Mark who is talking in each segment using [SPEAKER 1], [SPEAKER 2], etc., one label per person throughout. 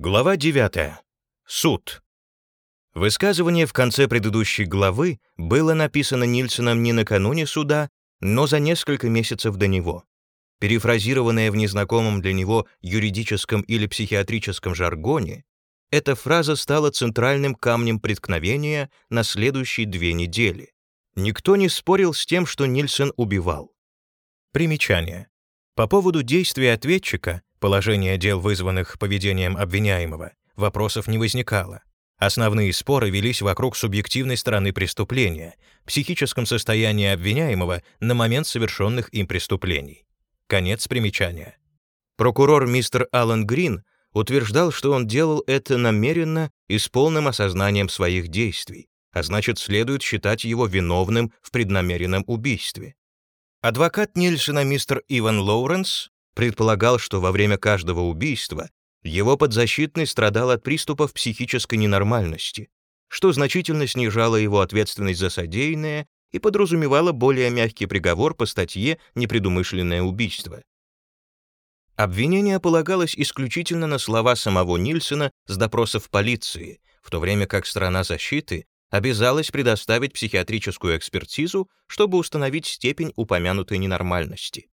[SPEAKER 1] Глава 9. Суд. Высказывание в конце предыдущей главы было написано Нильсоном не накануне суда, но за несколько месяцев до него. Перефразированное в незнакомом для него юридическом или психиатрическом жаргоне, эта фраза стала центральным камнем преткновения на следующие две недели. Никто не спорил с тем, что Нильсон убивал. Примечание. По поводу действия ответчика, положения дел, вызванных поведением обвиняемого, вопросов не возникало. Основные споры велись вокруг субъективной стороны преступления, психическом состоянии обвиняемого на момент совершенных им преступлений. Конец примечания. Прокурор мистер Аллен Грин утверждал, что он делал это намеренно и с полным осознанием своих действий, а значит, следует считать его виновным в преднамеренном убийстве. Адвокат Нильсона мистер Иван Лоуренс предполагал, что во время каждого убийства его подзащитный страдал от приступов психической ненормальности, что значительно снижало его ответственность за содеянное и подразумевало более мягкий приговор по статье «Непредумышленное убийство». Обвинение полагалось исключительно на слова самого Нильсона с допросов полиции, в то время как сторона защиты обязалась предоставить психиатрическую экспертизу, чтобы установить степень упомянутой ненормальности.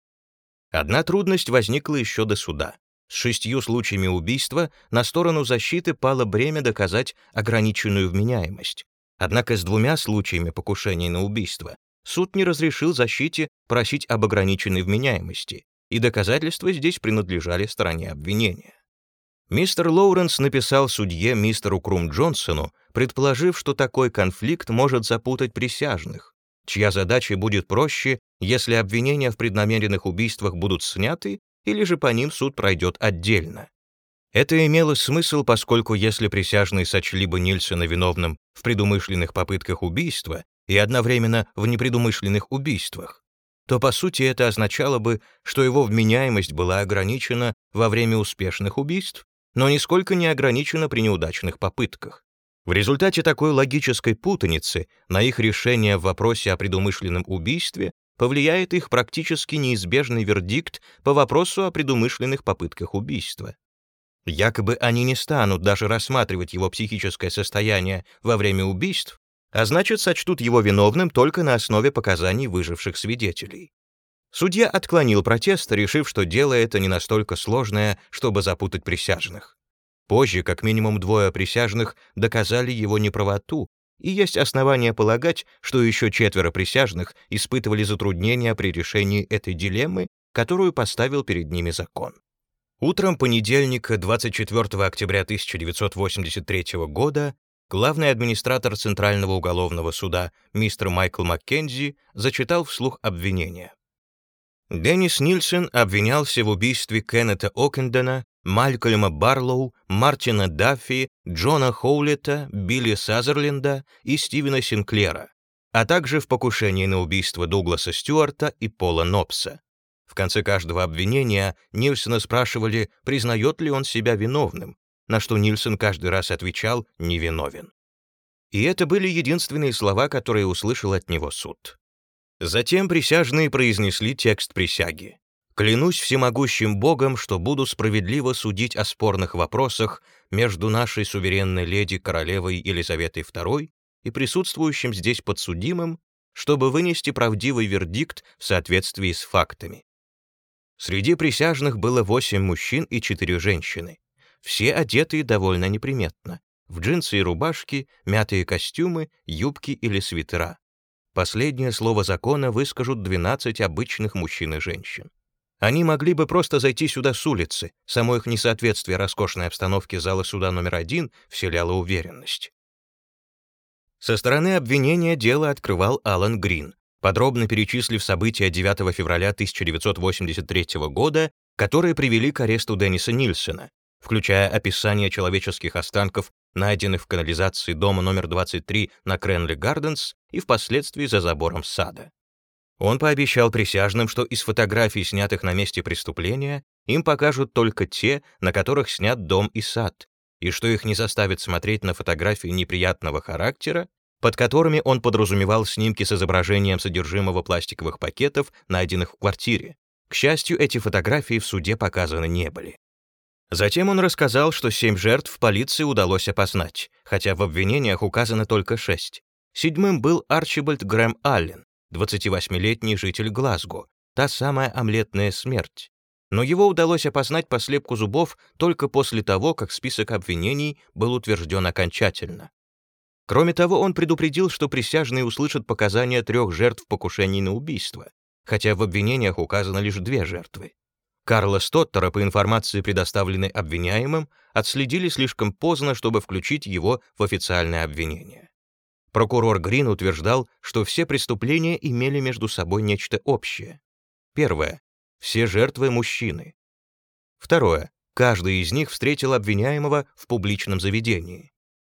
[SPEAKER 1] Одна трудность возникла еще до суда. С шестью случаями убийства на сторону защиты пало бремя доказать ограниченную вменяемость. Однако с двумя случаями покушений на убийство суд не разрешил защите просить об ограниченной вменяемости, и доказательства здесь принадлежали стороне обвинения. Мистер Лоуренс написал судье мистеру Крум Джонсону, предположив, что такой конфликт может запутать присяжных, чья задача будет проще, если обвинения в преднамеренных убийствах будут сняты или же по ним суд пройдет отдельно. Это имело смысл, поскольку если присяжные сочли бы Нильсона виновным в предумышленных попытках убийства и одновременно в непредумышленных убийствах, то по сути это означало бы, что его вменяемость была ограничена во время успешных убийств но нисколько не ограничена при неудачных попытках. В результате такой логической путаницы на их решение в вопросе о предумышленном убийстве повлияет их практически неизбежный вердикт по вопросу о предумышленных попытках убийства. Якобы они не станут даже рассматривать его психическое состояние во время убийств, а значит, сочтут его виновным только на основе показаний выживших свидетелей. Судья отклонил протест, решив, что дело это не настолько сложное, чтобы запутать присяжных. Позже, как минимум двое присяжных доказали его неправоту, и есть основания полагать, что еще четверо присяжных испытывали затруднения при решении этой дилеммы, которую поставил перед ними закон. Утром понедельника, 24 октября 1983 года, главный администратор Центрального уголовного суда мистер Майкл Маккензи зачитал вслух обвинения. Деннис Нильсон обвинялся в убийстве Кеннета Окендена, Малькольма Барлоу, Мартина Даффи, Джона Хоулета, Билли Сазерленда и Стивена Синклера, а также в покушении на убийство Дугласа Стюарта и Пола Нопса. В конце каждого обвинения Нильсона спрашивали, признает ли он себя виновным, на что Нильсон каждый раз отвечал «невиновен». И это были единственные слова, которые услышал от него суд. Затем присяжные произнесли текст присяги. «Клянусь всемогущим Богом, что буду справедливо судить о спорных вопросах между нашей суверенной леди королевой Елизаветой II и присутствующим здесь подсудимым, чтобы вынести правдивый вердикт в соответствии с фактами». Среди присяжных было восемь мужчин и четыре женщины. Все одетые довольно неприметно. В джинсы и рубашки, мятые костюмы, юбки или свитера. Последнее слово закона выскажут 12 обычных мужчин и женщин. Они могли бы просто зайти сюда с улицы, само их несоответствие роскошной обстановке зала суда номер один вселяло уверенность. Со стороны обвинения дело открывал Алан Грин, подробно перечислив события 9 февраля 1983 года, которые привели к аресту Денниса Нильсона, включая описание человеческих останков, найденных в канализации дома номер 23 на Кренли Гарденс и впоследствии за забором сада. Он пообещал присяжным, что из фотографий, снятых на месте преступления, им покажут только те, на которых снят дом и сад, и что их не заставит смотреть на фотографии неприятного характера, под которыми он подразумевал снимки с изображением содержимого пластиковых пакетов, найденных в квартире. К счастью, эти фотографии в суде показаны не были. Затем он рассказал, что семь жертв полиции удалось опознать, хотя в обвинениях указано только шесть. Седьмым был Арчибальд Грэм Аллен, 28-летний житель Глазго, та самая омлетная смерть. Но его удалось опознать по слепку зубов только после того, как список обвинений был утвержден окончательно. Кроме того, он предупредил, что присяжные услышат показания трех жертв покушений на убийство, хотя в обвинениях указано лишь две жертвы. Карла Стоттера, по информации, предоставленной обвиняемым, отследили слишком поздно, чтобы включить его в официальное обвинение. Прокурор Грин утверждал, что все преступления имели между собой нечто общее. Первое. Все жертвы — мужчины. Второе. Каждый из них встретил обвиняемого в публичном заведении.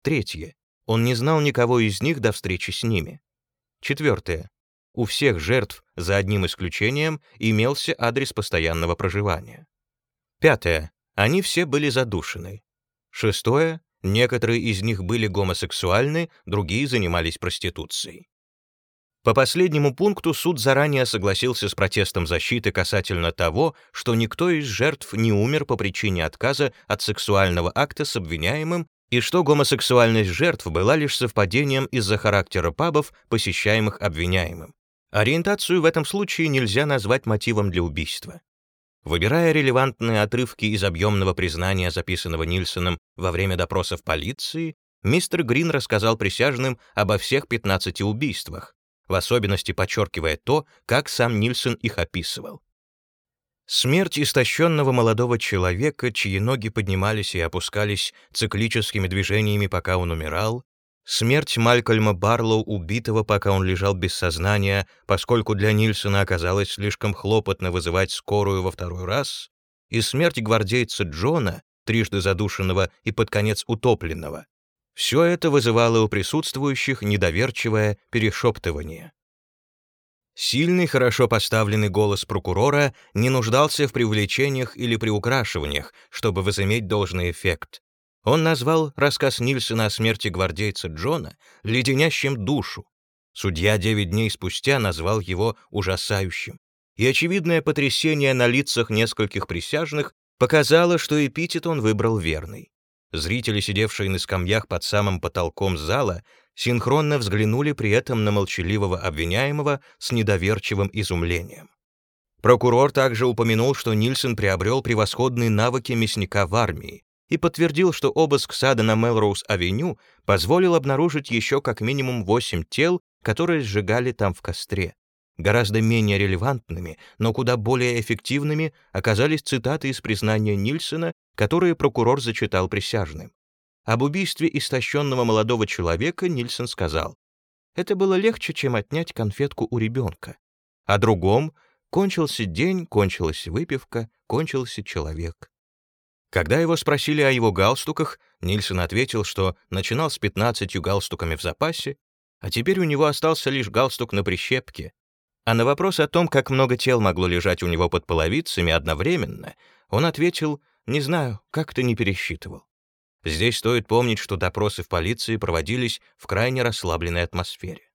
[SPEAKER 1] Третье. Он не знал никого из них до встречи с ними. Четвертое. У всех жертв, за одним исключением, имелся адрес постоянного проживания. Пятое. Они все были задушены. Шестое. Некоторые из них были гомосексуальны, другие занимались проституцией. По последнему пункту суд заранее согласился с протестом защиты касательно того, что никто из жертв не умер по причине отказа от сексуального акта с обвиняемым и что гомосексуальность жертв была лишь совпадением из-за характера пабов, посещаемых обвиняемым. Ориентацию в этом случае нельзя назвать мотивом для убийства. Выбирая релевантные отрывки из объемного признания, записанного Нильсоном во время допросов полиции, мистер Грин рассказал присяжным обо всех 15 убийствах, в особенности подчеркивая то, как сам Нильсон их описывал. Смерть истощенного молодого человека, чьи ноги поднимались и опускались циклическими движениями, пока он умирал, Смерть Малькольма Барлоу, убитого, пока он лежал без сознания, поскольку для Нильсона оказалось слишком хлопотно вызывать скорую во второй раз, и смерть гвардейца Джона, трижды задушенного и под конец утопленного. Все это вызывало у присутствующих недоверчивое перешептывание. Сильный, хорошо поставленный голос прокурора не нуждался в привлечениях или приукрашиваниях, чтобы возыметь должный эффект. Он назвал рассказ Нильсона о смерти гвардейца Джона леденящим душу. Судья девять дней спустя назвал его ужасающим. И очевидное потрясение на лицах нескольких присяжных показало, что эпитет он выбрал верный. Зрители, сидевшие на скамьях под самым потолком зала, синхронно взглянули при этом на молчаливого обвиняемого с недоверчивым изумлением. Прокурор также упомянул, что Нильсон приобрел превосходные навыки мясника в армии, и подтвердил, что обыск сада на Мелроуз-авеню позволил обнаружить еще как минимум восемь тел, которые сжигали там в костре. Гораздо менее релевантными, но куда более эффективными оказались цитаты из признания Нильсона, которые прокурор зачитал присяжным. Об убийстве истощенного молодого человека Нильсон сказал, «Это было легче, чем отнять конфетку у ребенка. О другом кончился день, кончилась выпивка, кончился человек. Когда его спросили о его галстуках, Нильсон ответил, что начинал с 15 галстуками в запасе, а теперь у него остался лишь галстук на прищепке. А на вопрос о том, как много тел могло лежать у него под половицами одновременно, он ответил, «Не знаю, как-то не пересчитывал». Здесь стоит помнить, что допросы в полиции проводились в крайне расслабленной атмосфере.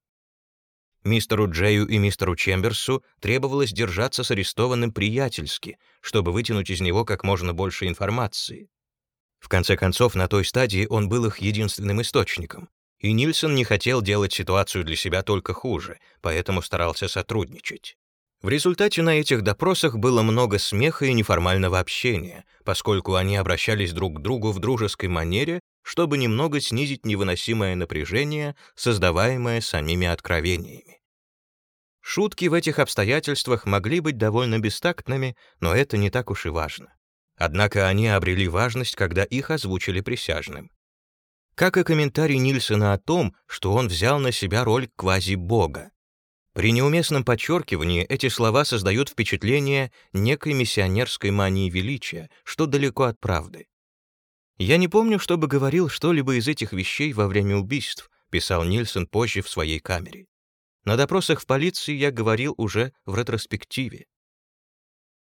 [SPEAKER 1] Мистеру Джею и мистеру Чемберсу требовалось держаться с арестованным приятельски, чтобы вытянуть из него как можно больше информации. В конце концов, на той стадии он был их единственным источником, и Нильсон не хотел делать ситуацию для себя только хуже, поэтому старался сотрудничать. В результате на этих допросах было много смеха и неформального общения, поскольку они обращались друг к другу в дружеской манере, чтобы немного снизить невыносимое напряжение, создаваемое самими откровениями. Шутки в этих обстоятельствах могли быть довольно бестактными, но это не так уж и важно. Однако они обрели важность, когда их озвучили присяжным. Как и комментарий Нильсона о том, что он взял на себя роль квази-бога. При неуместном подчеркивании эти слова создают впечатление некой миссионерской мании величия, что далеко от правды. «Я не помню, чтобы говорил что-либо из этих вещей во время убийств», писал Нильсон позже в своей камере. На допросах в полиции я говорил уже в ретроспективе.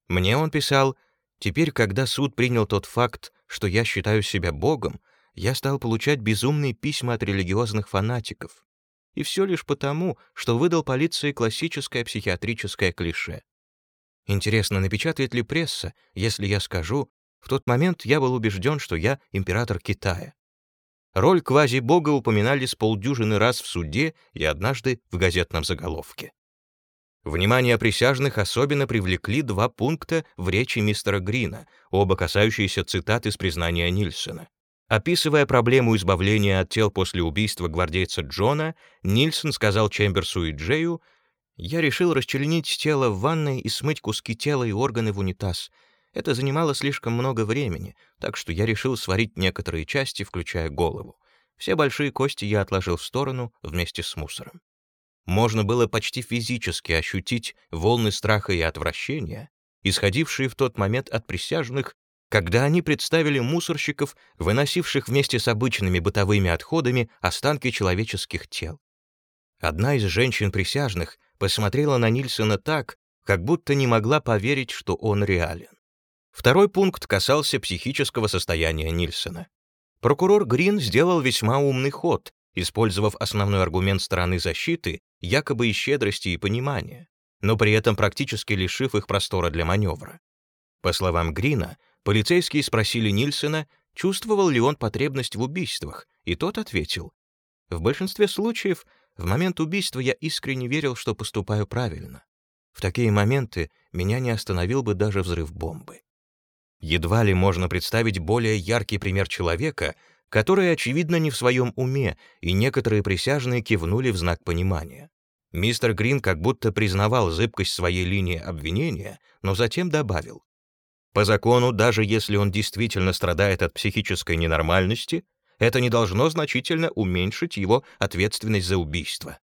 [SPEAKER 1] Мне он писал, «Теперь, когда суд принял тот факт, что я считаю себя Богом, я стал получать безумные письма от религиозных фанатиков. И все лишь потому, что выдал полиции классическое психиатрическое клише. Интересно, напечатает ли пресса, если я скажу, В тот момент я был убежден, что я император Китая. Роль квази-бога упоминали с полдюжины раз в суде и однажды в газетном заголовке. Внимание присяжных особенно привлекли два пункта в речи мистера Грина, оба касающиеся цитат из признания Нильсона. Описывая проблему избавления от тел после убийства гвардейца Джона, Нильсон сказал Чемберсу и Джею, «Я решил расчленить тело в ванной и смыть куски тела и органы в унитаз. Это занимало слишком много времени, так что я решил сварить некоторые части, включая голову. Все большие кости я отложил в сторону вместе с мусором. Можно было почти физически ощутить волны страха и отвращения, исходившие в тот момент от присяжных, когда они представили мусорщиков, выносивших вместе с обычными бытовыми отходами останки человеческих тел. Одна из женщин-присяжных посмотрела на Нильсона так, как будто не могла поверить, что он реален. Второй пункт касался психического состояния Нильсона. Прокурор Грин сделал весьма умный ход, использовав основной аргумент стороны защиты, якобы из щедрости и понимания, но при этом практически лишив их простора для маневра. По словам Грина, полицейские спросили Нильсона, чувствовал ли он потребность в убийствах, и тот ответил, «В большинстве случаев в момент убийства я искренне верил, что поступаю правильно. В такие моменты меня не остановил бы даже взрыв бомбы». Едва ли можно представить более яркий пример человека, который, очевидно, не в своем уме, и некоторые присяжные кивнули в знак понимания. Мистер Грин как будто признавал зыбкость своей линии обвинения, но затем добавил. По закону, даже если он действительно страдает от психической ненормальности, это не должно значительно уменьшить его ответственность за убийство.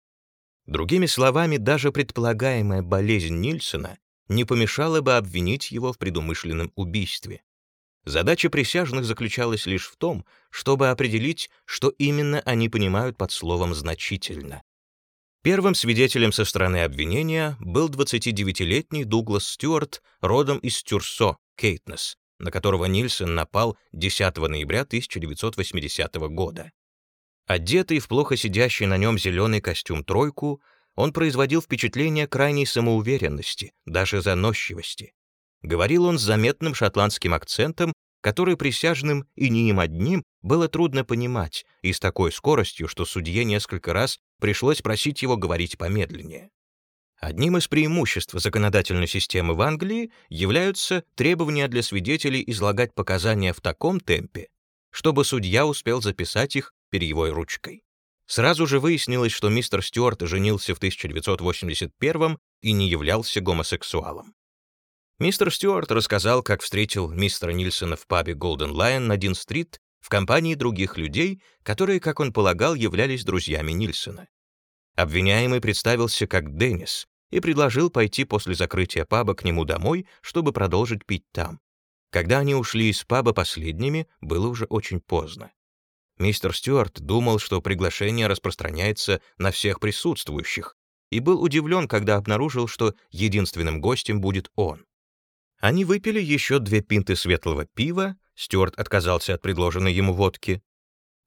[SPEAKER 1] Другими словами, даже предполагаемая болезнь Нильсона не помешала бы обвинить его в предумышленном убийстве. Задача присяжных заключалась лишь в том, чтобы определить, что именно они понимают под словом «значительно». Первым свидетелем со стороны обвинения был 29-летний Дуглас Стюарт, родом из Тюрсо, Кейтнес, на которого Нильсон напал 10 ноября 1980 года. Одетый в плохо сидящий на нем зеленый костюм-тройку, он производил впечатление крайней самоуверенности, даже заносчивости. Говорил он с заметным шотландским акцентом, который присяжным и не им одним было трудно понимать, и с такой скоростью, что судье несколько раз пришлось просить его говорить помедленнее. Одним из преимуществ законодательной системы в Англии являются требования для свидетелей излагать показания в таком темпе, чтобы судья успел записать их перьевой ручкой. Сразу же выяснилось, что мистер Стюарт женился в 1981 и не являлся гомосексуалом. Мистер Стюарт рассказал, как встретил мистера Нильсона в пабе Golden Lion на Дин-стрит в компании других людей, которые, как он полагал, являлись друзьями Нильсона. Обвиняемый представился как Деннис и предложил пойти после закрытия паба к нему домой, чтобы продолжить пить там. Когда они ушли из паба последними, было уже очень поздно. Мистер Стюарт думал, что приглашение распространяется на всех присутствующих, и был удивлен, когда обнаружил, что единственным гостем будет он. Они выпили еще две пинты светлого пива, Стюарт отказался от предложенной ему водки,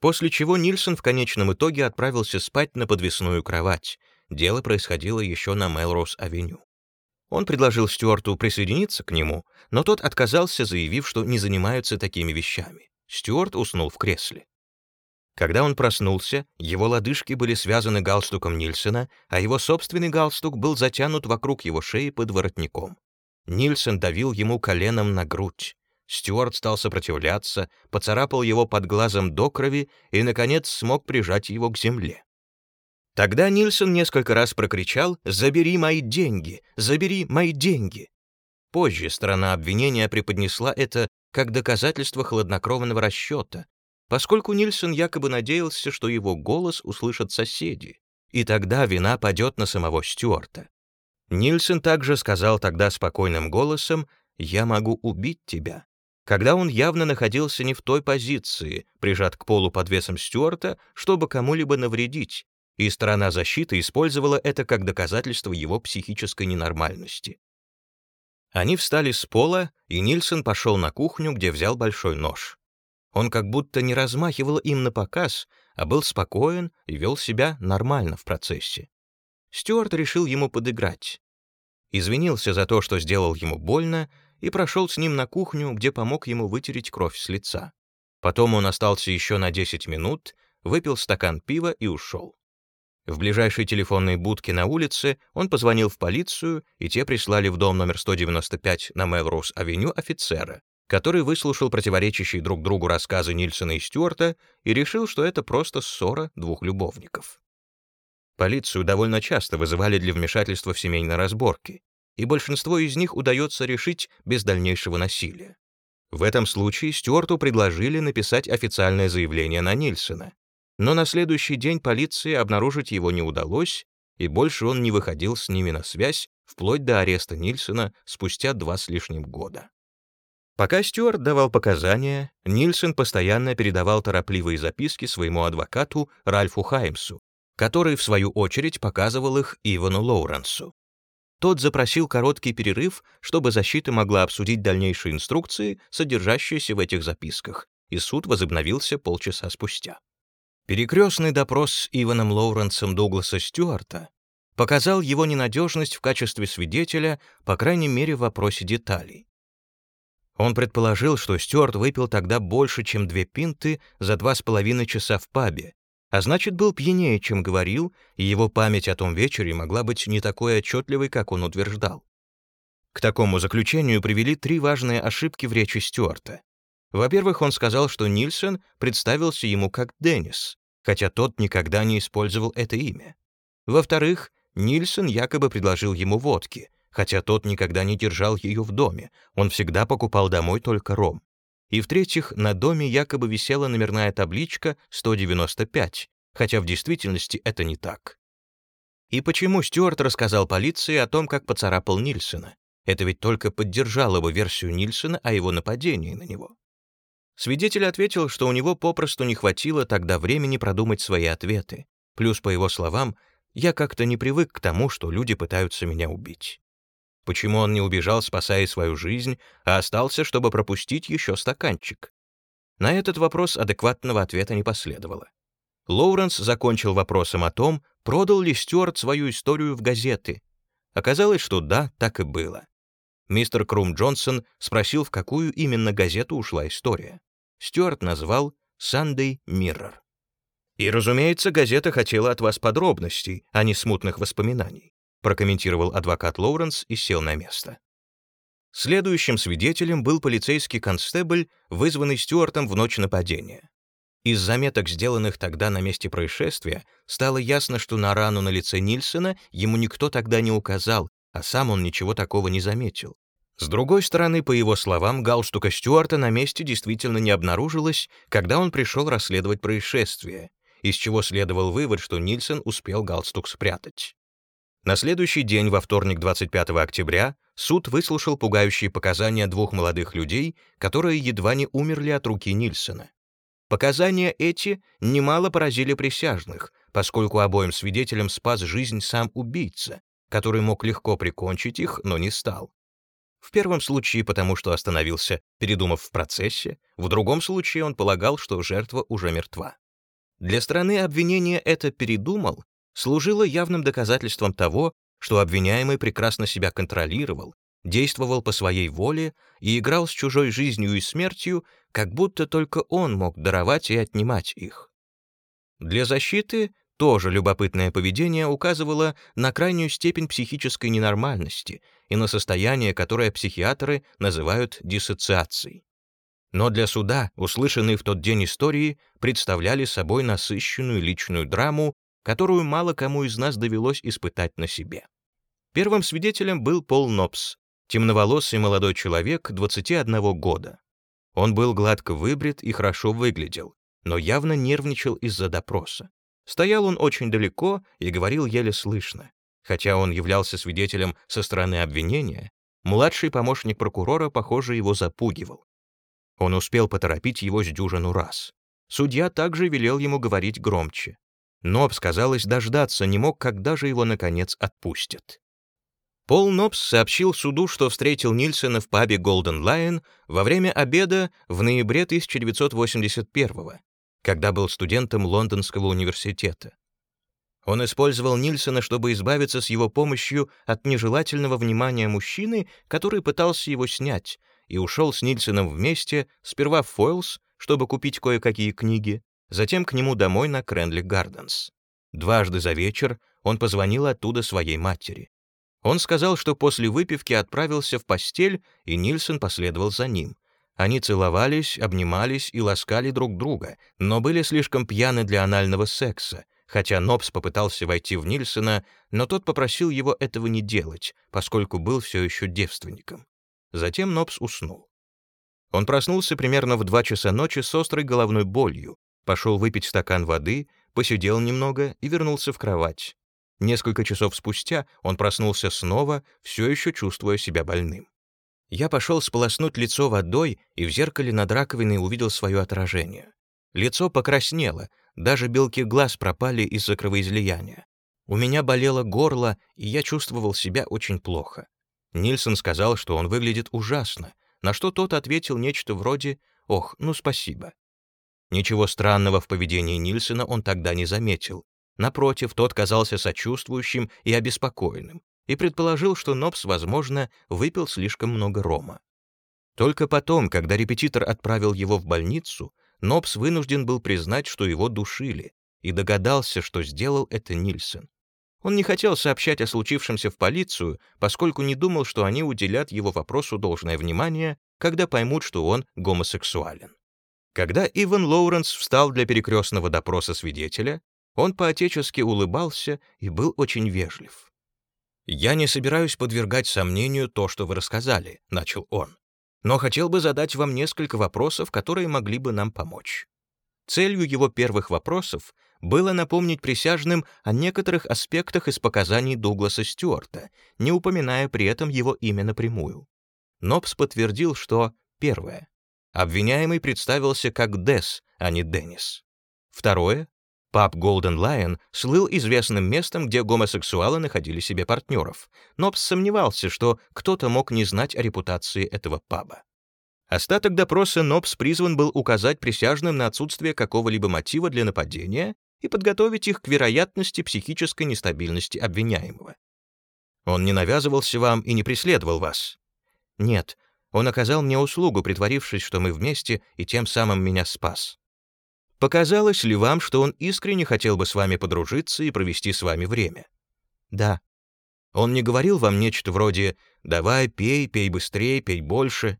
[SPEAKER 1] после чего Нильсон в конечном итоге отправился спать на подвесную кровать. Дело происходило еще на Мелроуз-авеню. Он предложил Стюарту присоединиться к нему, но тот отказался, заявив, что не занимается такими вещами. Стюарт уснул в кресле. Когда он проснулся, его лодыжки были связаны галстуком Нильсона, а его собственный галстук был затянут вокруг его шеи под воротником. Нильсон давил ему коленом на грудь. Стюарт стал сопротивляться, поцарапал его под глазом до крови и, наконец, смог прижать его к земле. Тогда Нильсон несколько раз прокричал «Забери мои деньги! Забери мои деньги!». Позже сторона обвинения преподнесла это как доказательство хладнокровного расчета, поскольку Нильсон якобы надеялся, что его голос услышат соседи, и тогда вина падет на самого Стюарта. Нильсон также сказал тогда спокойным голосом «Я могу убить тебя», когда он явно находился не в той позиции, прижат к полу под весом Стюарта, чтобы кому-либо навредить, и сторона защиты использовала это как доказательство его психической ненормальности. Они встали с пола, и Нильсон пошел на кухню, где взял большой нож. Он как будто не размахивал им на показ, а был спокоен и вел себя нормально в процессе. Стюарт решил ему подыграть. Извинился за то, что сделал ему больно, и прошел с ним на кухню, где помог ему вытереть кровь с лица. Потом он остался еще на 10 минут, выпил стакан пива и ушел. В ближайшей телефонной будке на улице он позвонил в полицию, и те прислали в дом номер 195 на Мелроуз-авеню офицера, который выслушал противоречащие друг другу рассказы Нильсона и Стюарта и решил, что это просто ссора двух любовников. Полицию довольно часто вызывали для вмешательства в семейные разборки, и большинство из них удается решить без дальнейшего насилия. В этом случае Стюарту предложили написать официальное заявление на Нильсона, но на следующий день полиции обнаружить его не удалось, и больше он не выходил с ними на связь вплоть до ареста Нильсона спустя два с лишним года. Пока Стюарт давал показания, Нильсон постоянно передавал торопливые записки своему адвокату Ральфу Хаймсу, который, в свою очередь, показывал их Ивану Лоуренсу. Тот запросил короткий перерыв, чтобы защита могла обсудить дальнейшие инструкции, содержащиеся в этих записках, и суд возобновился полчаса спустя. Перекрестный допрос с Иваном Лоуренсом Дугласа Стюарта показал его ненадежность в качестве свидетеля, по крайней мере, в вопросе деталей. Он предположил, что Стюарт выпил тогда больше, чем две пинты за два с половиной часа в пабе, а значит, был пьянее, чем говорил, и его память о том вечере могла быть не такой отчетливой, как он утверждал. К такому заключению привели три важные ошибки в речи Стюарта. Во-первых, он сказал, что Нильсон представился ему как Деннис, хотя тот никогда не использовал это имя. Во-вторых, Нильсон якобы предложил ему водки, хотя тот никогда не держал ее в доме, он всегда покупал домой только ром. И в-третьих, на доме якобы висела номерная табличка 195, хотя в действительности это не так. И почему Стюарт рассказал полиции о том, как поцарапал Нильсона? Это ведь только поддержало бы версию Нильсона о его нападении на него. Свидетель ответил, что у него попросту не хватило тогда времени продумать свои ответы. Плюс, по его словам, я как-то не привык к тому, что люди пытаются меня убить. Почему он не убежал, спасая свою жизнь, а остался, чтобы пропустить еще стаканчик? На этот вопрос адекватного ответа не последовало. Лоуренс закончил вопросом о том, продал ли Стюарт свою историю в газеты. Оказалось, что да, так и было. Мистер Крум Джонсон спросил, в какую именно газету ушла история. Стюарт назвал «Sunday Mirror». «И, разумеется, газета хотела от вас подробностей, а не смутных воспоминаний», прокомментировал адвокат Лоуренс и сел на место. Следующим свидетелем был полицейский констебль, вызванный Стюартом в ночь нападения. Из заметок, сделанных тогда на месте происшествия, стало ясно, что на рану на лице Нильсона ему никто тогда не указал, а сам он ничего такого не заметил. С другой стороны, по его словам, галстука Стюарта на месте действительно не обнаружилось, когда он пришел расследовать происшествие, из чего следовал вывод, что Нильсон успел галстук спрятать. На следующий день, во вторник 25 октября, суд выслушал пугающие показания двух молодых людей, которые едва не умерли от руки Нильсона. Показания эти немало поразили присяжных, поскольку обоим свидетелям спас жизнь сам убийца, который мог легко прикончить их, но не стал. В первом случае потому, что остановился, передумав в процессе, в другом случае он полагал, что жертва уже мертва. Для страны обвинения это «передумал» служило явным доказательством того, что обвиняемый прекрасно себя контролировал, действовал по своей воле и играл с чужой жизнью и смертью, как будто только он мог даровать и отнимать их. Для защиты тоже любопытное поведение указывало на крайнюю степень психической ненормальности и на состояние, которое психиатры называют диссоциацией. Но для суда услышанные в тот день истории представляли собой насыщенную личную драму, которую мало кому из нас довелось испытать на себе. Первым свидетелем был Пол Нопс, темноволосый молодой человек 21 года. Он был гладко выбрит и хорошо выглядел, но явно нервничал из-за допроса. Стоял он очень далеко и говорил еле слышно. Хотя он являлся свидетелем со стороны обвинения, младший помощник прокурора, похоже, его запугивал. Он успел поторопить его с дюжину раз. Судья также велел ему говорить громче. Нобс, казалось, дождаться не мог, когда же его, наконец, отпустят. Пол Нобс сообщил суду, что встретил Нильсона в пабе Golden Lion во время обеда в ноябре 1981 года когда был студентом Лондонского университета. Он использовал Нильсона, чтобы избавиться с его помощью от нежелательного внимания мужчины, который пытался его снять, и ушел с Нильсоном вместе, сперва в Фойлс, чтобы купить кое-какие книги, затем к нему домой на Кренли Гарденс. Дважды за вечер он позвонил оттуда своей матери. Он сказал, что после выпивки отправился в постель, и Нильсон последовал за ним. Они целовались, обнимались и ласкали друг друга, но были слишком пьяны для анального секса, хотя Нобс попытался войти в Нильсона, но тот попросил его этого не делать, поскольку был все еще девственником. Затем Нобс уснул. Он проснулся примерно в 2 часа ночи с острой головной болью, пошел выпить стакан воды, посидел немного и вернулся в кровать. Несколько часов спустя он проснулся снова, все еще чувствуя себя больным. Я пошел сполоснуть лицо водой и в зеркале над раковиной увидел свое отражение. Лицо покраснело, даже белки глаз пропали из-за кровоизлияния. У меня болело горло, и я чувствовал себя очень плохо. Нильсон сказал, что он выглядит ужасно, на что тот ответил нечто вроде «Ох, ну спасибо». Ничего странного в поведении Нильсона он тогда не заметил. Напротив, тот казался сочувствующим и обеспокоенным, и предположил, что Нобс, возможно, выпил слишком много рома. Только потом, когда репетитор отправил его в больницу, Нобс вынужден был признать, что его душили, и догадался, что сделал это Нильсон. Он не хотел сообщать о случившемся в полицию, поскольку не думал, что они уделят его вопросу должное внимание, когда поймут, что он гомосексуален. Когда Иван Лоуренс встал для перекрестного допроса свидетеля, он поотечески улыбался и был очень вежлив. «Я не собираюсь подвергать сомнению то, что вы рассказали», — начал он, «но хотел бы задать вам несколько вопросов, которые могли бы нам помочь». Целью его первых вопросов было напомнить присяжным о некоторых аспектах из показаний Дугласа Стюарта, не упоминая при этом его имя напрямую. Нобс подтвердил, что, первое, Обвиняемый представился как Дес, а не Деннис. Второе. Паб Голден Лайон слыл известным местом, где гомосексуалы находили себе партнеров, но сомневался, что кто-то мог не знать о репутации этого паба. Остаток допроса Нобс призван был указать присяжным на отсутствие какого-либо мотива для нападения и подготовить их к вероятности психической нестабильности обвиняемого. Он не навязывался вам и не преследовал вас. Нет, он оказал мне услугу, притворившись, что мы вместе, и тем самым меня спас. Показалось ли вам, что он искренне хотел бы с вами подружиться и провести с вами время? Да. Он не говорил вам нечто вроде «давай, пей, пей быстрее, пей больше».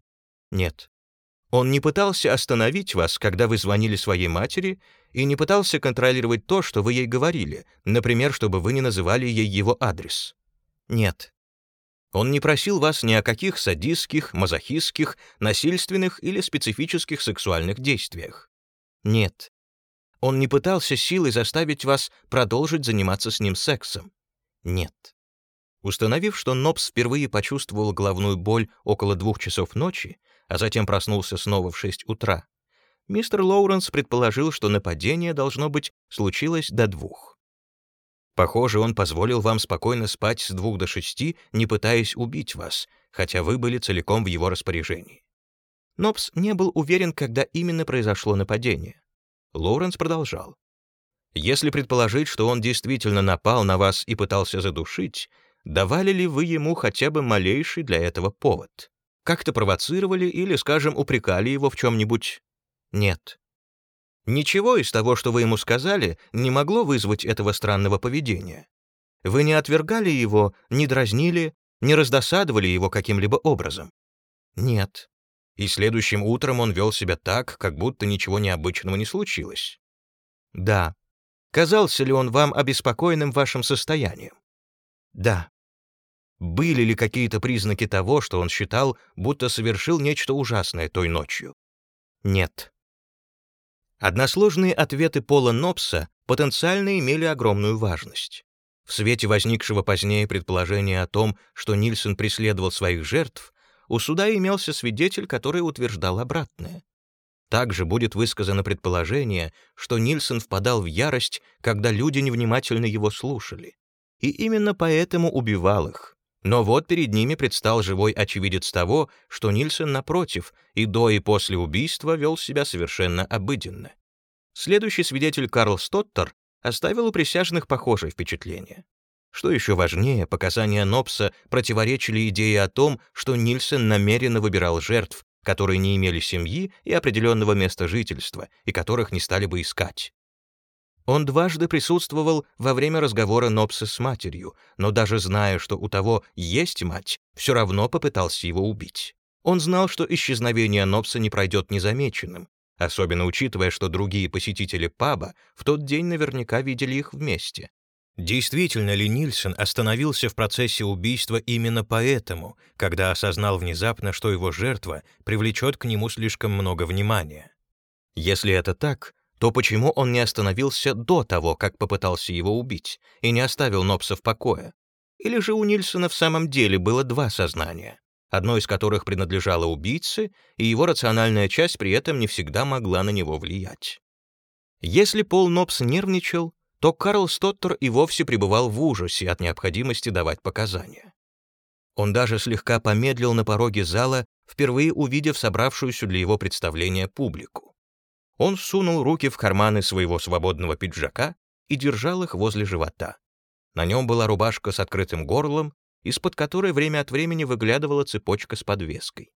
[SPEAKER 1] Нет. Он не пытался остановить вас, когда вы звонили своей матери, и не пытался контролировать то, что вы ей говорили, например, чтобы вы не называли ей его адрес. Нет. Он не просил вас ни о каких садистских, мазохистских, насильственных или специфических сексуальных действиях. Нет. Он не пытался силой заставить вас продолжить заниматься с ним сексом. Нет. Установив, что Нобс впервые почувствовал головную боль около двух часов ночи, а затем проснулся снова в шесть утра, мистер Лоуренс предположил, что нападение, должно быть, случилось до двух. Похоже, он позволил вам спокойно спать с двух до шести, не пытаясь убить вас, хотя вы были целиком в его распоряжении. Нопс не был уверен, когда именно произошло нападение. Лоуренс продолжал. Если предположить, что он действительно напал на вас и пытался задушить, давали ли вы ему хотя бы малейший для этого повод? Как-то провоцировали или, скажем, упрекали его в чем-нибудь? Нет. Ничего из того, что вы ему сказали, не могло вызвать этого странного поведения. Вы не отвергали его, не дразнили, не раздосадовали его каким-либо образом. Нет. И следующим утром он вел себя так, как будто ничего необычного не случилось. Да. Казался ли он вам обеспокоенным вашим состоянием? Да. Были ли какие-то признаки того, что он считал, будто совершил нечто ужасное той ночью? Нет. Односложные ответы Пола Нопса потенциально имели огромную важность. В свете возникшего позднее предположения о том, что Нильсон преследовал своих жертв, у суда имелся свидетель, который утверждал обратное. Также будет высказано предположение, что Нильсон впадал в ярость, когда люди невнимательно его слушали, и именно поэтому убивал их. Но вот перед ними предстал живой очевидец того, что Нильсон, напротив, и до и после убийства вел себя совершенно обыденно. Следующий свидетель Карл Стоттер оставил у присяжных похожее впечатление. Что еще важнее, показания Нопса противоречили идее о том, что Нильсон намеренно выбирал жертв, которые не имели семьи и определенного места жительства, и которых не стали бы искать. Он дважды присутствовал во время разговора Нопса с матерью, но даже зная, что у того есть мать, все равно попытался его убить. Он знал, что исчезновение Нопса не пройдет незамеченным, особенно учитывая, что другие посетители паба в тот день наверняка видели их вместе. Действительно ли Нильсон остановился в процессе убийства именно поэтому, когда осознал внезапно, что его жертва привлечет к нему слишком много внимания? Если это так, то почему он не остановился до того, как попытался его убить, и не оставил Нопса в покое? Или же у Нильсона в самом деле было два сознания, одно из которых принадлежало убийце, и его рациональная часть при этом не всегда могла на него влиять? Если Пол Нопс нервничал, то Карл Стоттер и вовсе пребывал в ужасе от необходимости давать показания. Он даже слегка помедлил на пороге зала, впервые увидев собравшуюся для его представления публику. Он сунул руки в карманы своего свободного пиджака и держал их возле живота. На нем была рубашка с открытым горлом, из-под которой время от времени выглядывала цепочка с подвеской.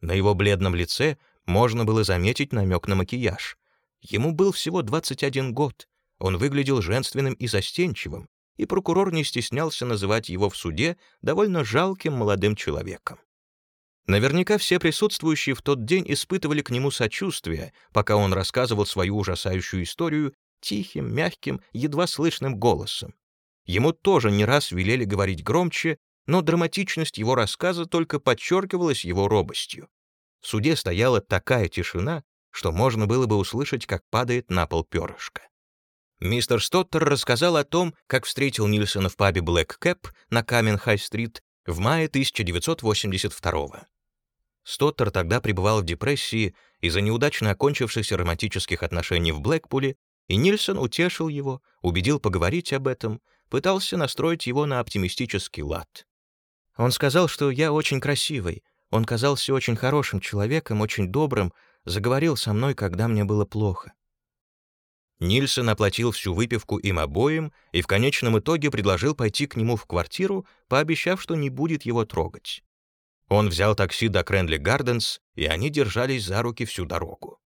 [SPEAKER 1] На его бледном лице можно было заметить намек на макияж. Ему был всего 21 год, он выглядел женственным и застенчивым, и прокурор не стеснялся называть его в суде довольно жалким молодым человеком. Наверняка все присутствующие в тот день испытывали к нему сочувствие, пока он рассказывал свою ужасающую историю тихим, мягким, едва слышным голосом. Ему тоже не раз велели говорить громче, но драматичность его рассказа только подчеркивалась его робостью. В суде стояла такая тишина, что можно было бы услышать, как падает на пол перышко. Мистер Стоттер рассказал о том, как встретил Нильсона в пабе Блэк Кэп на Камен-Хай-стрит в мае 1982 -го. Стоттер тогда пребывал в депрессии из-за неудачно окончившихся романтических отношений в Блэкпуле, и Нильсон утешил его, убедил поговорить об этом, пытался настроить его на оптимистический лад. Он сказал, что я очень красивый, он казался очень хорошим человеком, очень добрым, заговорил со мной, когда мне было плохо. Нильсон оплатил всю выпивку им обоим и в конечном итоге предложил пойти к нему в квартиру, пообещав, что не будет его трогать. Он взял такси до Кренли Гарденс, и они держались за руки всю дорогу.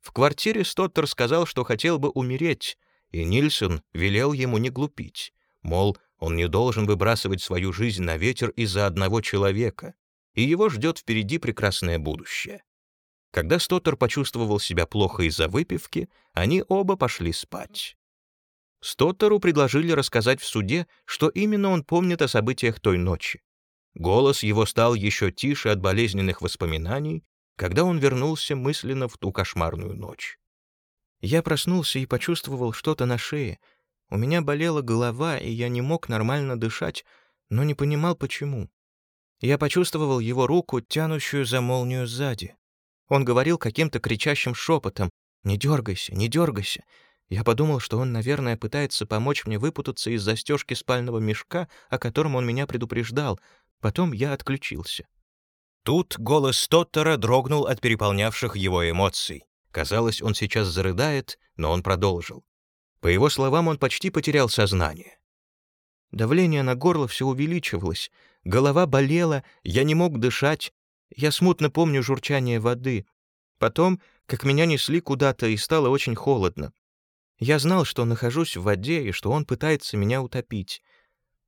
[SPEAKER 1] В квартире Стоттер сказал, что хотел бы умереть, и Нильсон велел ему не глупить, мол, он не должен выбрасывать свою жизнь на ветер из-за одного человека, и его ждет впереди прекрасное будущее. Когда Стоттер почувствовал себя плохо из-за выпивки, они оба пошли спать. Стоттеру предложили рассказать в суде, что именно он помнит о событиях той ночи. Голос его стал еще тише от болезненных воспоминаний, когда он вернулся мысленно в ту кошмарную ночь. Я проснулся и почувствовал что-то на шее. У меня болела голова, и я не мог нормально дышать, но не понимал, почему. Я почувствовал его руку, тянущую за молнию сзади. Он говорил каким-то кричащим шепотом «Не дергайся, не дергайся». Я подумал, что он, наверное, пытается помочь мне выпутаться из застежки спального мешка, о котором он меня предупреждал. Потом я отключился. Тут голос Стоттера дрогнул от переполнявших его эмоций. Казалось, он сейчас зарыдает, но он продолжил. По его словам, он почти потерял сознание. Давление на горло все увеличивалось, голова болела, я не мог дышать, я смутно помню журчание воды. Потом, как меня несли куда-то, и стало очень холодно. Я знал, что нахожусь в воде и что он пытается меня утопить.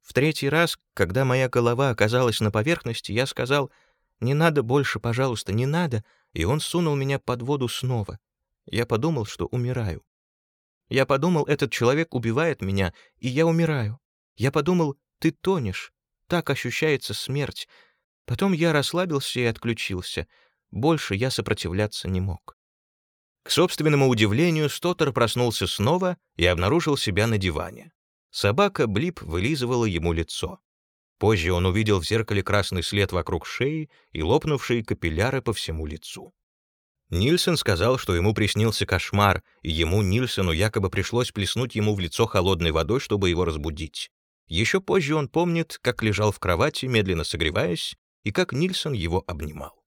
[SPEAKER 1] В третий раз, когда моя голова оказалась на поверхности, я сказал «Не надо больше, пожалуйста, не надо», и он сунул меня под воду снова. Я подумал, что умираю. Я подумал, этот человек убивает меня, и я умираю. Я подумал, ты тонешь. Так ощущается смерть. Потом я расслабился и отключился. Больше я сопротивляться не мог. К собственному удивлению, Стоттер проснулся снова и обнаружил себя на диване. Собака Блип вылизывала ему лицо. Позже он увидел в зеркале красный след вокруг шеи и лопнувшие капилляры по всему лицу. Нильсон сказал, что ему приснился кошмар, и ему, Нильсону, якобы пришлось плеснуть ему в лицо холодной водой, чтобы его разбудить. Еще позже он помнит, как лежал в кровати, медленно согреваясь, и как Нильсон его обнимал.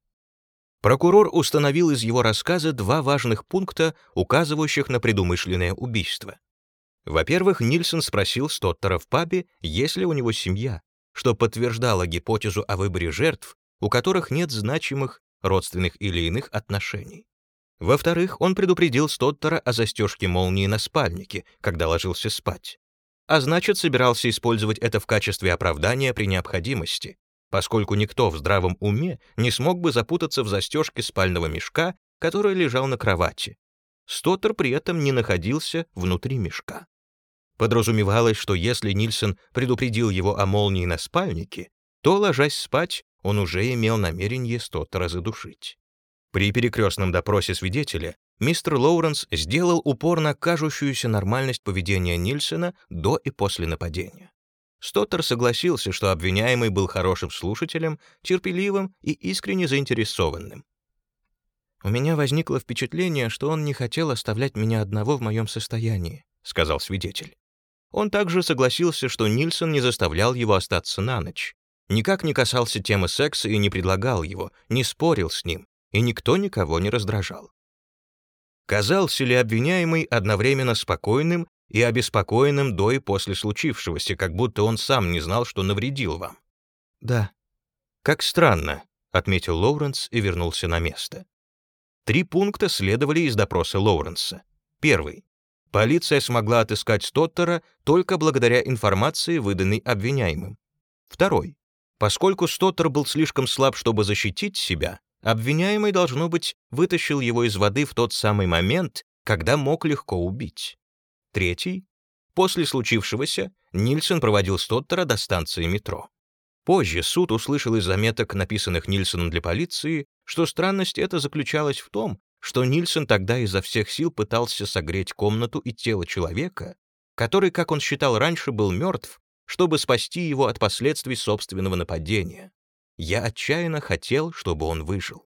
[SPEAKER 1] Прокурор установил из его рассказа два важных пункта, указывающих на предумышленное убийство. Во-первых, Нильсон спросил Стоттера в пабе, есть ли у него семья, что подтверждало гипотезу о выборе жертв, у которых нет значимых родственных или иных отношений. Во-вторых, он предупредил Стоттера о застежке молнии на спальнике, когда ложился спать. А значит, собирался использовать это в качестве оправдания при необходимости, поскольку никто в здравом уме не смог бы запутаться в застежке спального мешка, который лежал на кровати. Стоттер при этом не находился внутри мешка. Подразумевалось, что если Нильсон предупредил его о молнии на спальнике, то, ложась спать, он уже имел намерение Стоттера задушить. При перекрестном допросе свидетеля мистер Лоуренс сделал упор на кажущуюся нормальность поведения Нильсона до и после нападения. Стоттер согласился, что обвиняемый был хорошим слушателем, терпеливым и искренне заинтересованным. «У меня возникло впечатление, что он не хотел оставлять меня одного в моем состоянии», — сказал свидетель. Он также согласился, что Нильсон не заставлял его остаться на ночь, никак не касался темы секса и не предлагал его, не спорил с ним, и никто никого не раздражал. Казался ли обвиняемый одновременно спокойным и обеспокоенным до и после случившегося, как будто он сам не знал, что навредил вам?
[SPEAKER 2] Да.
[SPEAKER 1] Как странно, отметил Лоуренс и вернулся на место. Три пункта следовали из допроса Лоуренса. Первый. Полиция смогла отыскать Стоттера только благодаря информации, выданной обвиняемым. Второй. Поскольку Стоттер был слишком слаб, чтобы защитить себя, обвиняемый, должно быть, вытащил его из воды в тот самый момент, когда мог легко убить. Третий. После случившегося Нильсон проводил Стоттера до станции метро. Позже суд услышал из заметок, написанных Нильсоном для полиции, что странность эта заключалась в том, что Нильсон тогда изо всех сил пытался согреть комнату и тело человека, который, как он считал раньше, был мертв, чтобы спасти его от последствий собственного нападения. Я отчаянно хотел, чтобы он выжил.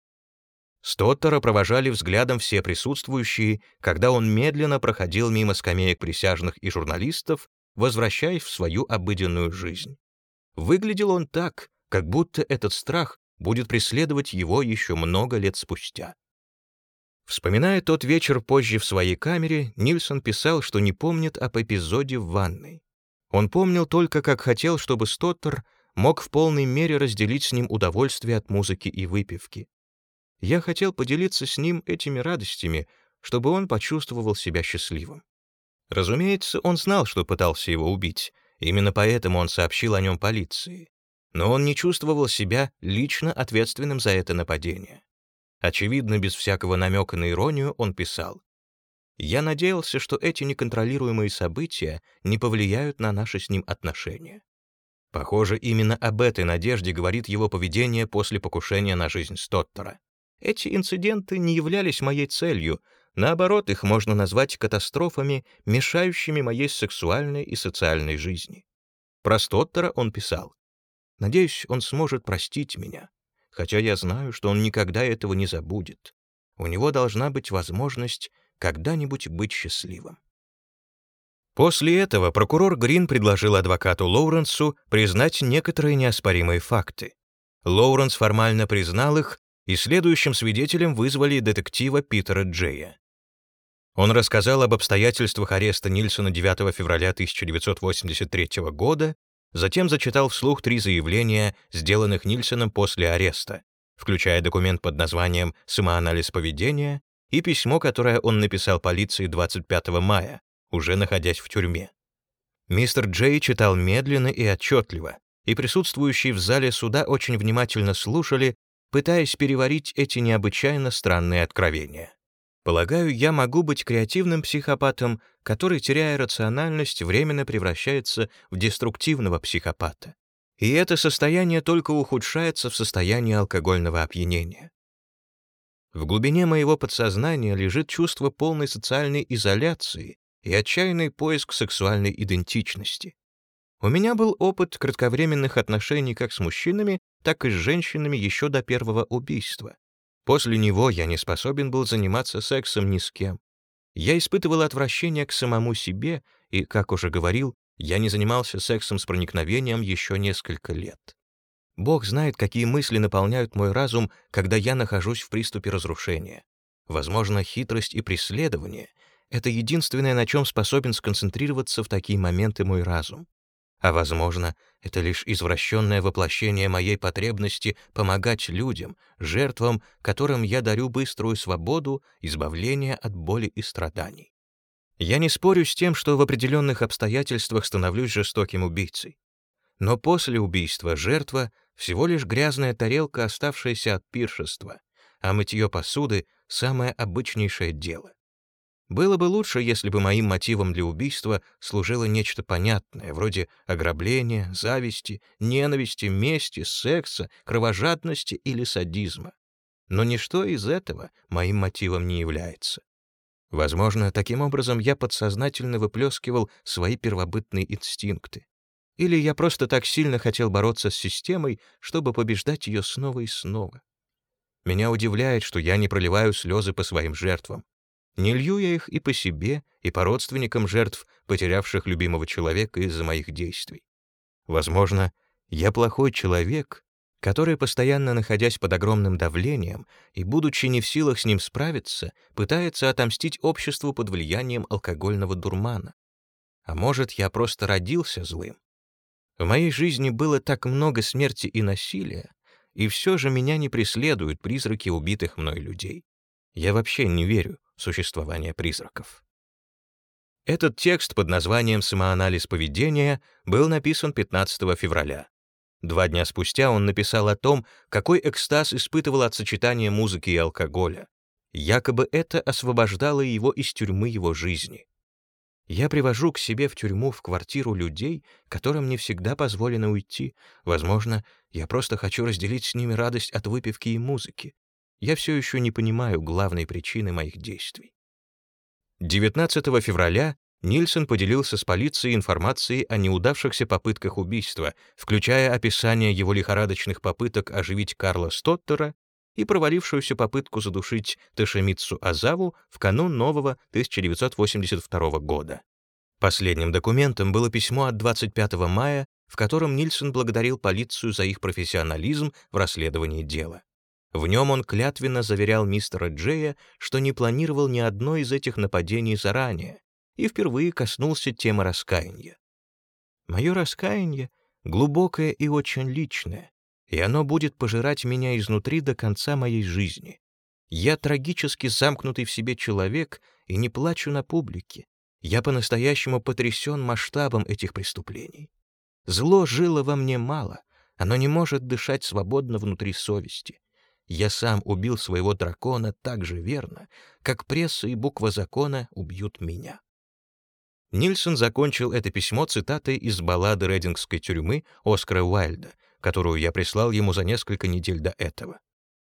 [SPEAKER 1] Стоттера провожали взглядом все присутствующие, когда он медленно проходил мимо скамеек присяжных и журналистов, возвращаясь в свою обыденную жизнь. Выглядел он так, как будто этот страх будет преследовать его еще много лет спустя. Вспоминая тот вечер позже в своей камере, Нильсон писал, что не помнит об эпизоде в ванной. Он помнил только, как хотел, чтобы Стоттер мог в полной мере разделить с ним удовольствие от музыки и выпивки. Я хотел поделиться с ним этими радостями, чтобы он почувствовал себя счастливым. Разумеется, он знал, что пытался его убить, именно поэтому он сообщил о нем полиции. Но он не чувствовал себя лично ответственным за это нападение. Очевидно, без всякого намека на иронию он писал. «Я надеялся, что эти неконтролируемые события не повлияют на наши с ним отношения». Похоже, именно об этой надежде говорит его поведение после покушения на жизнь Стоттера. Эти инциденты не являлись моей целью, наоборот, их можно назвать катастрофами, мешающими моей сексуальной и социальной жизни. Про Стоттера он писал. «Надеюсь, он сможет простить меня хотя я знаю, что он никогда этого не забудет. У него должна быть возможность когда-нибудь быть счастливым. После этого прокурор Грин предложил адвокату Лоуренсу признать некоторые неоспоримые факты. Лоуренс формально признал их, и следующим свидетелем вызвали детектива Питера Джея. Он рассказал об обстоятельствах ареста Нильсона 9 февраля 1983 года Затем зачитал вслух три заявления, сделанных Нильсоном после ареста, включая документ под названием «Самоанализ поведения» и письмо, которое он написал полиции 25 мая, уже находясь в тюрьме. Мистер Джей читал медленно и отчетливо, и присутствующие в зале суда очень внимательно слушали, пытаясь переварить эти необычайно странные откровения. Полагаю, я могу быть креативным психопатом, который, теряя рациональность, временно превращается в деструктивного психопата. И это состояние только ухудшается в состоянии алкогольного опьянения. В глубине моего подсознания лежит чувство полной социальной изоляции и отчаянный поиск сексуальной идентичности. У меня был опыт кратковременных отношений как с мужчинами, так и с женщинами еще до первого убийства. После него я не способен был заниматься сексом ни с кем. Я испытывал отвращение к самому себе, и, как уже говорил, я не занимался сексом с проникновением еще несколько лет. Бог знает, какие мысли наполняют мой разум, когда я нахожусь в приступе разрушения. Возможно, хитрость и преследование Это единственное, на чем способен сконцентрироваться в такие моменты мой разум. А, возможно, это лишь извращенное воплощение моей потребности помогать людям, жертвам, которым я дарю быструю свободу, избавление от боли и страданий. Я не спорю с тем, что в определенных обстоятельствах становлюсь жестоким убийцей. Но после убийства жертва — всего лишь грязная тарелка, оставшаяся от пиршества, а мытье посуды — самое обычнейшее дело. Было бы лучше, если бы моим мотивом для убийства служило нечто понятное, вроде ограбления, зависти, ненависти, мести, секса, кровожадности или садизма. Но ничто из этого моим мотивом не является. Возможно, таким образом я подсознательно выплескивал свои первобытные инстинкты. Или я просто так сильно хотел бороться с системой, чтобы побеждать ее снова и снова. Меня удивляет, что я не проливаю слезы по своим жертвам. Не лью я их и по себе, и по родственникам жертв, потерявших любимого человека из-за моих действий. Возможно, я плохой человек, который, постоянно находясь под огромным давлением и будучи не в силах с ним справиться, пытается отомстить обществу под влиянием алкогольного дурмана. А может, я просто родился злым? В моей жизни было так много смерти и насилия, и все же меня не преследуют призраки убитых мной людей. Я вообще не верю в существование призраков. Этот текст под названием «Самоанализ поведения» был написан 15 февраля. Два дня спустя он написал о том, какой экстаз испытывал от сочетания музыки и алкоголя. Якобы это освобождало его из тюрьмы его жизни. Я привожу к себе в тюрьму в квартиру людей, которым не всегда позволено уйти. Возможно, я просто хочу разделить с ними радость от выпивки и музыки я все еще не понимаю главной причины моих действий. 19 февраля Нильсон поделился с полицией информацией о неудавшихся попытках убийства, включая описание его лихорадочных попыток оживить Карла Стоттера и провалившуюся попытку задушить Ташемицу Азаву в канун нового 1982 года. Последним документом было письмо от 25 мая, в котором Нильсон благодарил полицию за их профессионализм в расследовании дела. В нем он клятвенно заверял мистера Джея, что не планировал ни одно из этих нападений заранее, и впервые коснулся темы раскаяния. Мое раскаяние глубокое и очень личное, и оно будет пожирать меня изнутри до конца моей жизни. Я трагически замкнутый в себе человек и не плачу на публике. Я по-настоящему потрясен масштабом этих преступлений. Зло жило во мне мало, оно не может дышать свободно внутри совести. Я сам убил своего дракона так же верно, как пресса и буква закона убьют меня. Нильсон закончил это письмо цитатой из баллады Редингской тюрьмы Оскара Уайльда, которую я прислал ему за несколько недель до этого.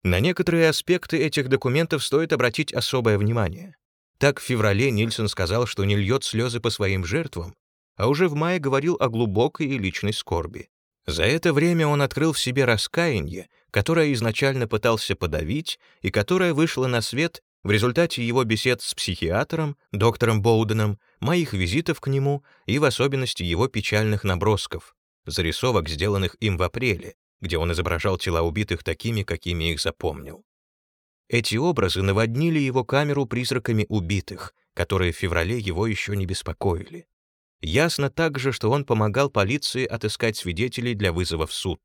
[SPEAKER 1] На некоторые аспекты этих документов стоит обратить особое внимание. Так в феврале Нильсон сказал, что не льет слезы по своим жертвам, а уже в мае говорил о глубокой и личной скорби. За это время он открыл в себе раскаяние которое изначально пытался подавить и которое вышло на свет в результате его бесед с психиатром, доктором Боуденом, моих визитов к нему и в особенности его печальных набросков, зарисовок, сделанных им в апреле, где он изображал тела убитых такими, какими их запомнил. Эти образы наводнили его камеру призраками убитых, которые в феврале его еще не беспокоили. Ясно также, что он помогал полиции отыскать свидетелей для вызова в суд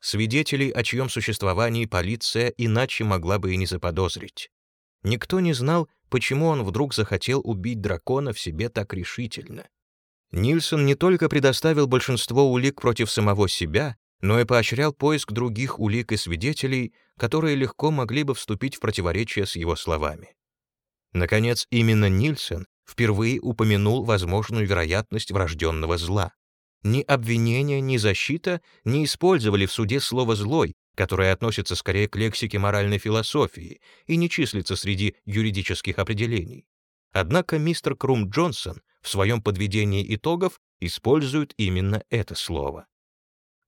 [SPEAKER 1] свидетелей, о чьем существовании полиция иначе могла бы и не заподозрить. Никто не знал, почему он вдруг захотел убить дракона в себе так решительно. Нильсон не только предоставил большинство улик против самого себя, но и поощрял поиск других улик и свидетелей, которые легко могли бы вступить в противоречие с его словами. Наконец, именно Нильсон впервые упомянул возможную вероятность врожденного зла. Ни обвинение, ни защита не использовали в суде слово «злой», которое относится скорее к лексике моральной философии и не числится среди юридических определений. Однако мистер Крум Джонсон в своем подведении итогов использует именно это слово.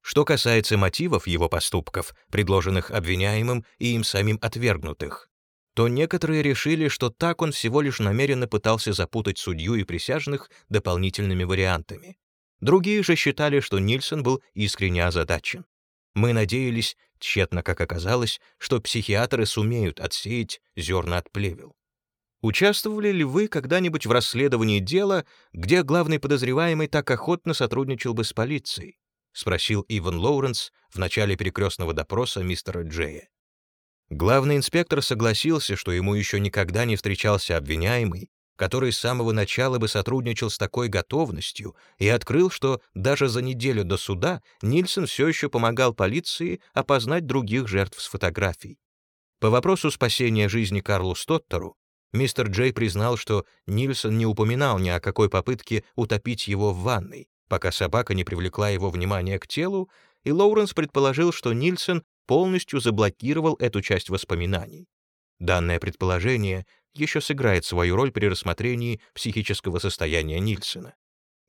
[SPEAKER 1] Что касается мотивов его поступков, предложенных обвиняемым и им самим отвергнутых, то некоторые решили, что так он всего лишь намеренно пытался запутать судью и присяжных дополнительными вариантами. Другие же считали, что Нильсон был искренне озадачен. Мы надеялись, тщетно как оказалось, что психиатры сумеют отсеять зерна от плевел. Участвовали ли вы когда-нибудь в расследовании дела, где главный подозреваемый так охотно сотрудничал бы с полицией? спросил Иван Лоуренс в начале перекрестного допроса мистера Джея. Главный инспектор согласился, что ему еще никогда не встречался обвиняемый, который с самого начала бы сотрудничал с такой готовностью, и открыл, что даже за неделю до суда Нильсон все еще помогал полиции опознать других жертв с фотографий. По вопросу спасения жизни Карлу Стоттеру, мистер Джей признал, что Нильсон не упоминал ни о какой попытке утопить его в ванной, пока собака не привлекла его внимание к телу, и Лоуренс предположил, что Нильсон полностью заблокировал эту часть воспоминаний. Данное предположение еще сыграет свою роль при рассмотрении психического состояния Нильсона.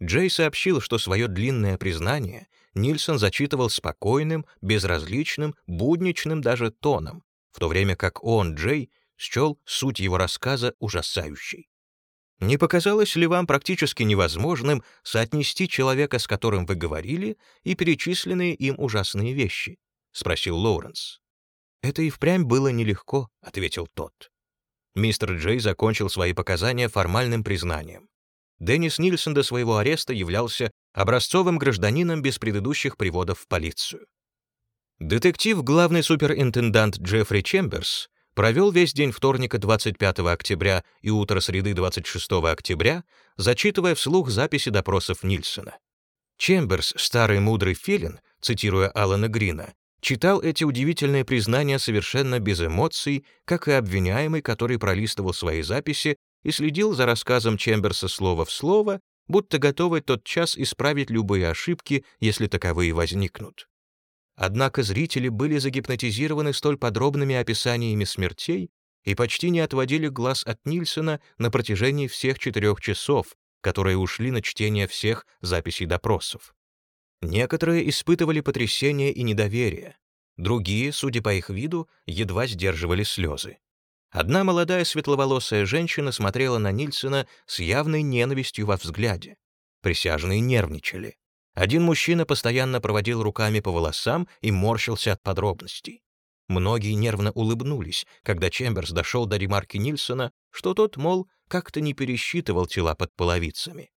[SPEAKER 1] Джей сообщил, что свое длинное признание Нильсон зачитывал спокойным, безразличным, будничным даже тоном, в то время как он, Джей, счел суть его рассказа ужасающей. Не показалось ли вам практически невозможным соотнести человека, с которым вы говорили, и перечисленные им ужасные вещи? — спросил Лоуренс. «Это и впрямь было нелегко», — ответил тот. Мистер Джей закончил свои показания формальным признанием. Деннис Нильсон до своего ареста являлся образцовым гражданином без предыдущих приводов в полицию. Детектив, главный суперинтендант Джеффри Чемберс, провел весь день вторника 25 октября и утро среды 26 октября, зачитывая вслух записи допросов Нильсона. Чемберс, старый мудрый филин, цитируя Алана Грина, читал эти удивительные признания совершенно без эмоций, как и обвиняемый, который пролистывал свои записи и следил за рассказом Чемберса слово в слово, будто готовый тот час исправить любые ошибки, если таковые возникнут. Однако зрители были загипнотизированы столь подробными описаниями смертей и почти не отводили глаз от Нильсона на протяжении всех четырех часов, которые ушли на чтение всех записей допросов. Некоторые испытывали потрясение и недоверие, другие, судя по их виду, едва сдерживали слезы. Одна молодая светловолосая женщина смотрела на Нильсона с явной ненавистью во взгляде. Присяжные нервничали. Один мужчина постоянно проводил руками по волосам и морщился от подробностей. Многие нервно улыбнулись, когда Чемберс дошел до ремарки Нильсона, что тот, мол, как-то не пересчитывал тела под половицами.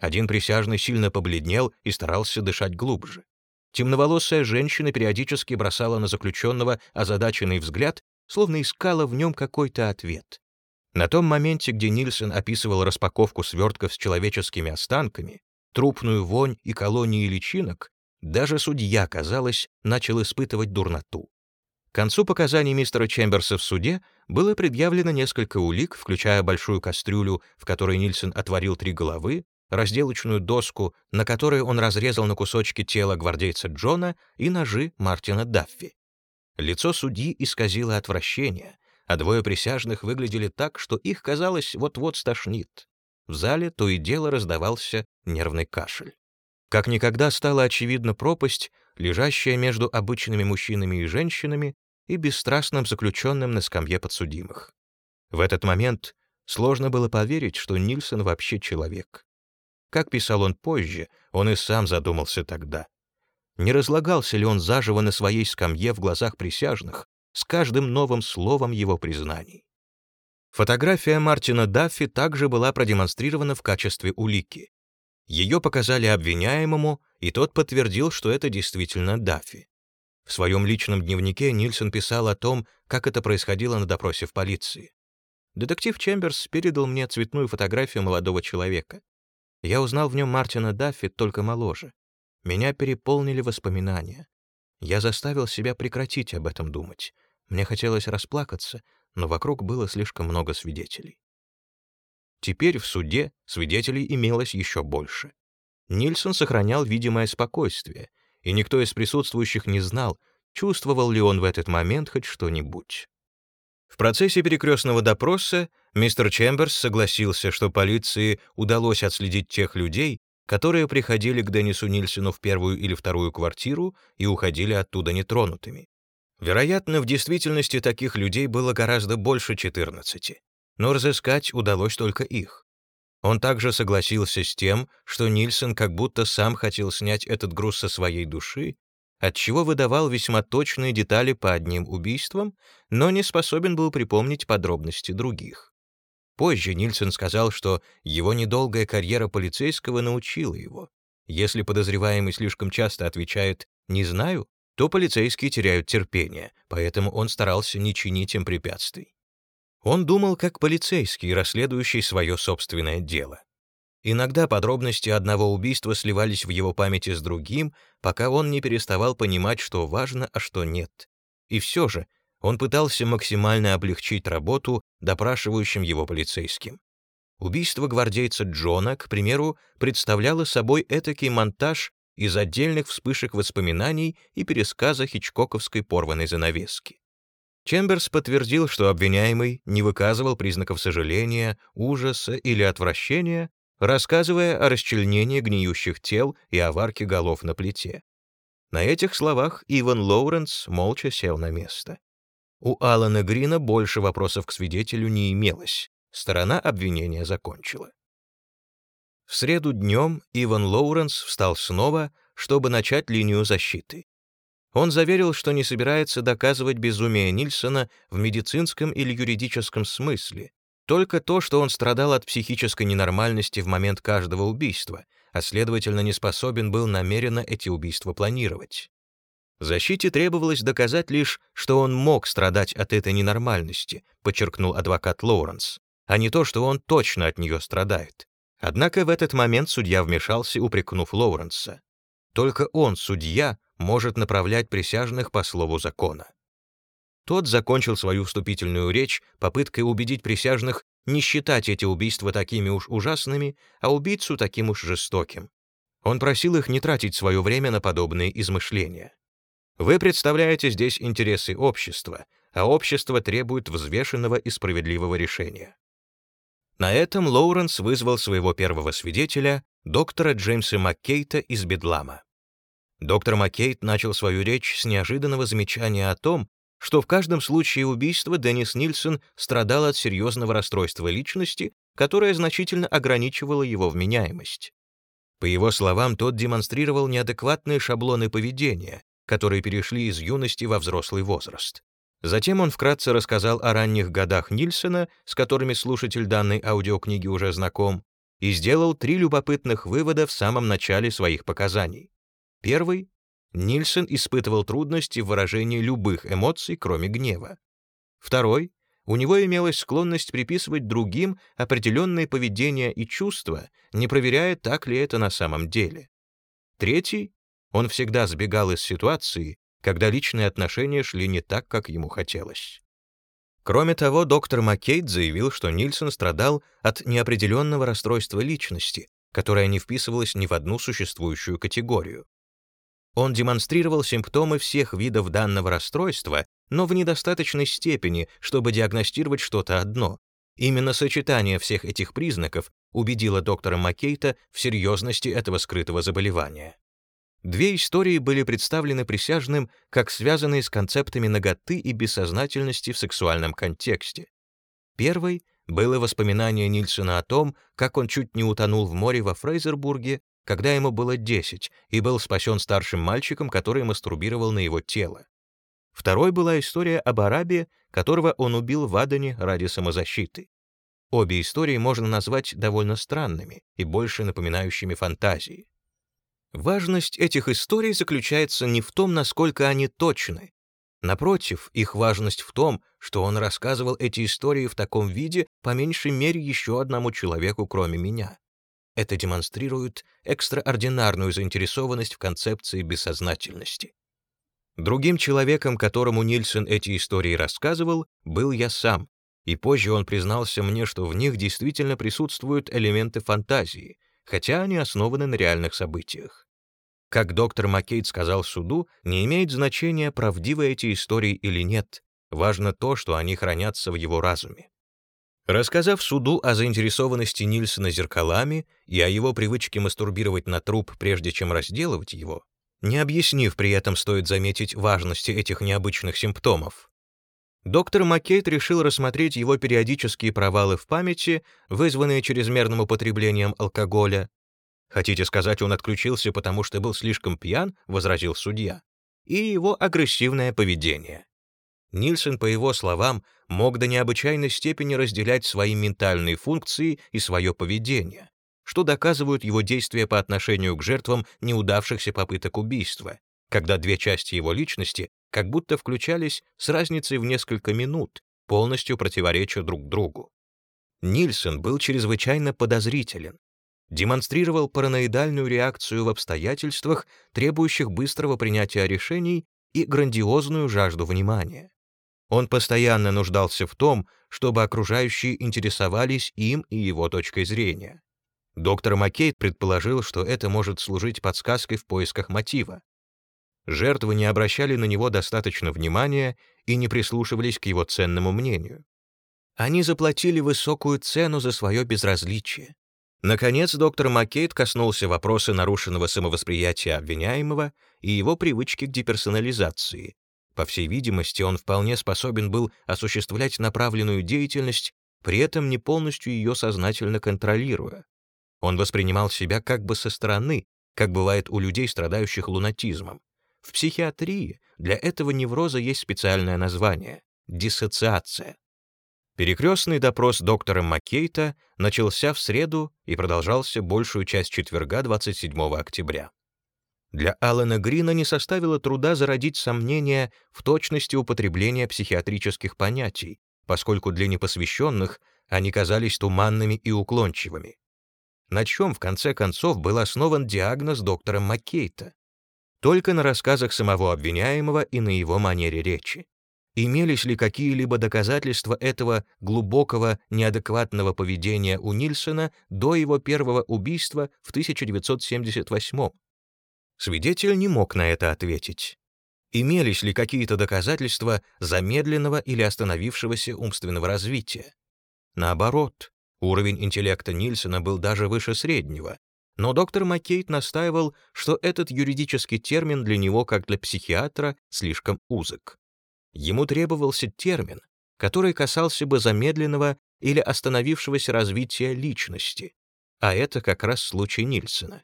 [SPEAKER 1] Один присяжный сильно побледнел и старался дышать глубже. Темноволосая женщина периодически бросала на заключенного озадаченный взгляд, словно искала в нем какой-то ответ. На том моменте, где Нильсон описывал распаковку свертков с человеческими останками, трупную вонь и колонии личинок, даже судья, казалось, начал испытывать дурноту. К концу показаний мистера Чемберса в суде было предъявлено несколько улик, включая большую кастрюлю, в которой Нильсон отварил три головы, разделочную доску, на которой он разрезал на кусочки тело гвардейца Джона и ножи Мартина Даффи. Лицо судьи исказило отвращение, а двое присяжных выглядели так, что их, казалось, вот-вот стошнит. В зале то и дело раздавался нервный кашель. Как никогда стала очевидна пропасть, лежащая между обычными мужчинами и женщинами и бесстрастным заключенным на скамье подсудимых. В этот момент сложно было поверить, что Нильсон вообще человек. Как писал он позже, он и сам задумался тогда. Не разлагался ли он заживо на своей скамье в глазах присяжных с каждым новым словом его признаний? Фотография Мартина Даффи также была продемонстрирована в качестве улики. Ее показали обвиняемому, и тот подтвердил, что это действительно Даффи. В своем личном дневнике Нильсон писал о том, как это происходило на допросе в полиции. Детектив Чемберс передал мне цветную фотографию молодого человека. Я узнал в нем Мартина Даффи только моложе. Меня переполнили воспоминания. Я заставил себя прекратить об этом думать. Мне хотелось расплакаться, но вокруг было слишком много свидетелей. Теперь в суде свидетелей имелось еще больше. Нильсон сохранял видимое спокойствие, и никто из присутствующих не знал, чувствовал ли он в этот момент хоть что-нибудь. В процессе перекрестного допроса мистер Чемберс согласился, что полиции удалось отследить тех людей, которые приходили к Деннису Нильсону в первую или вторую квартиру и уходили оттуда нетронутыми. Вероятно, в действительности таких людей было гораздо больше 14, но разыскать удалось только их. Он также согласился с тем, что Нильсон как будто сам хотел снять этот груз со своей души отчего выдавал весьма точные детали по одним убийствам, но не способен был припомнить подробности других. Позже Нильсон сказал, что его недолгая карьера полицейского научила его. Если подозреваемый слишком часто отвечает «не знаю», то полицейские теряют терпение, поэтому он старался не чинить им препятствий. Он думал как полицейский, расследующий свое собственное дело. Иногда подробности одного убийства сливались в его памяти с другим, пока он не переставал понимать, что важно, а что нет. И все же он пытался максимально облегчить работу допрашивающим его полицейским. Убийство гвардейца Джона, к примеру, представляло собой этакий монтаж из отдельных вспышек воспоминаний и пересказа хичкоковской порванной занавески. Чемберс подтвердил, что обвиняемый не выказывал признаков сожаления, ужаса или отвращения, рассказывая о расчленении гниющих тел и о варке голов на плите. На этих словах Иван Лоуренс молча сел на место. У Алана Грина больше вопросов к свидетелю не имелось. Сторона обвинения закончила. В среду днем Иван Лоуренс встал снова, чтобы начать линию защиты. Он заверил, что не собирается доказывать безумие Нильсона в медицинском или юридическом смысле, только то, что он страдал от психической ненормальности в момент каждого убийства, а следовательно не способен был намеренно эти убийства планировать. Защите требовалось доказать лишь, что он мог страдать от этой ненормальности, подчеркнул адвокат Лоуренс, а не то, что он точно от нее страдает. Однако в этот момент судья вмешался, упрекнув Лоуренса. Только он, судья, может направлять присяжных по слову закона. Тот закончил свою вступительную речь попыткой убедить присяжных не считать эти убийства такими уж ужасными, а убийцу таким уж жестоким. Он просил их не тратить свое время на подобные измышления. Вы представляете здесь интересы общества, а общество требует взвешенного и справедливого решения. На этом Лоуренс вызвал своего первого свидетеля, доктора Джеймса Маккейта из Бедлама. Доктор Маккейт начал свою речь с неожиданного замечания о том, что в каждом случае убийства Деннис Нильсон страдал от серьезного расстройства личности, которое значительно ограничивало его вменяемость. По его словам, тот демонстрировал неадекватные шаблоны поведения, которые перешли из юности во взрослый возраст. Затем он вкратце рассказал о ранних годах Нильсона, с которыми слушатель данной аудиокниги уже знаком, и сделал три любопытных вывода в самом начале своих показаний. Первый — Нильсон испытывал трудности в выражении любых эмоций, кроме гнева. Второй — у него имелась склонность приписывать другим определенные поведения и чувства, не проверяя, так ли это на самом деле. Третий он всегда сбегал из ситуации, когда личные отношения шли не так, как ему хотелось. Кроме того, доктор Маккейт заявил, что Нильсон страдал от неопределенного расстройства личности, которое не вписывалось ни в одну существующую категорию. Он демонстрировал симптомы всех видов данного расстройства, но в недостаточной степени, чтобы диагностировать что-то одно. Именно сочетание всех этих признаков убедило доктора Маккейта в серьезности этого скрытого заболевания. Две истории были представлены присяжным как связанные с концептами наготы и бессознательности в сексуальном контексте. Первой было воспоминание Нильсона о том, как он чуть не утонул в море во Фрейзербурге, когда ему было 10, и был спасен старшим мальчиком, который мастурбировал на его тело. Второй была история об арабе, которого он убил в Адане ради самозащиты. Обе истории можно назвать довольно странными и больше напоминающими фантазии. Важность этих историй заключается не в том, насколько они точны. Напротив, их важность в том, что он рассказывал эти истории в таком виде по меньшей мере еще одному человеку, кроме меня. Это демонстрирует экстраординарную заинтересованность в концепции бессознательности. Другим человеком, которому Нильсон эти истории рассказывал, был я сам, и позже он признался мне, что в них действительно присутствуют элементы фантазии — хотя они основаны на реальных событиях. Как доктор Маккейт сказал суду, не имеет значения, правдивы эти истории или нет, важно то, что они хранятся в его разуме. Рассказав суду о заинтересованности Нильсона зеркалами и о его привычке мастурбировать на труп, прежде чем разделывать его, не объяснив при этом, стоит заметить важности этих необычных симптомов, Доктор Маккейт решил рассмотреть его периодические провалы в памяти, вызванные чрезмерным употреблением алкоголя. «Хотите сказать, он отключился, потому что был слишком пьян?» — возразил судья. «И его агрессивное поведение». Нильсон, по его словам, мог до необычайной степени разделять свои ментальные функции и свое поведение, что доказывают его действия по отношению к жертвам неудавшихся попыток убийства, когда две части его личности как будто включались с разницей в несколько минут, полностью противореча друг другу. Нильсон был чрезвычайно подозрителен, демонстрировал параноидальную реакцию в обстоятельствах, требующих быстрого принятия решений и грандиозную жажду внимания. Он постоянно нуждался в том, чтобы окружающие интересовались им и его точкой зрения. Доктор Маккейт предположил, что это может служить подсказкой в поисках мотива. Жертвы не обращали на него достаточно внимания и не прислушивались к его ценному мнению. Они заплатили высокую цену за свое безразличие. Наконец, доктор Маккейт коснулся вопроса нарушенного самовосприятия обвиняемого и его привычки к деперсонализации. По всей видимости, он вполне способен был осуществлять направленную деятельность, при этом не полностью ее сознательно контролируя. Он воспринимал себя как бы со стороны, как бывает у людей, страдающих лунатизмом. В психиатрии для этого невроза есть специальное название — диссоциация. Перекрестный допрос доктора Маккейта начался в среду и продолжался большую часть четверга 27 октября. Для Алана Грина не составило труда зародить сомнения в точности употребления психиатрических понятий, поскольку для непосвященных они казались туманными и уклончивыми. На чем, в конце концов, был основан диагноз доктора Маккейта? Только на рассказах самого обвиняемого и на его манере речи. Имелись ли какие-либо доказательства этого глубокого неадекватного поведения у Нильсона до его первого убийства в 1978 Свидетель не мог на это ответить. Имелись ли какие-то доказательства замедленного или остановившегося умственного развития? Наоборот, уровень интеллекта Нильсона был даже выше среднего, но доктор Маккейт настаивал, что этот юридический термин для него, как для психиатра, слишком узок. Ему требовался термин, который касался бы замедленного или остановившегося развития личности, а это как раз случай Нильсона.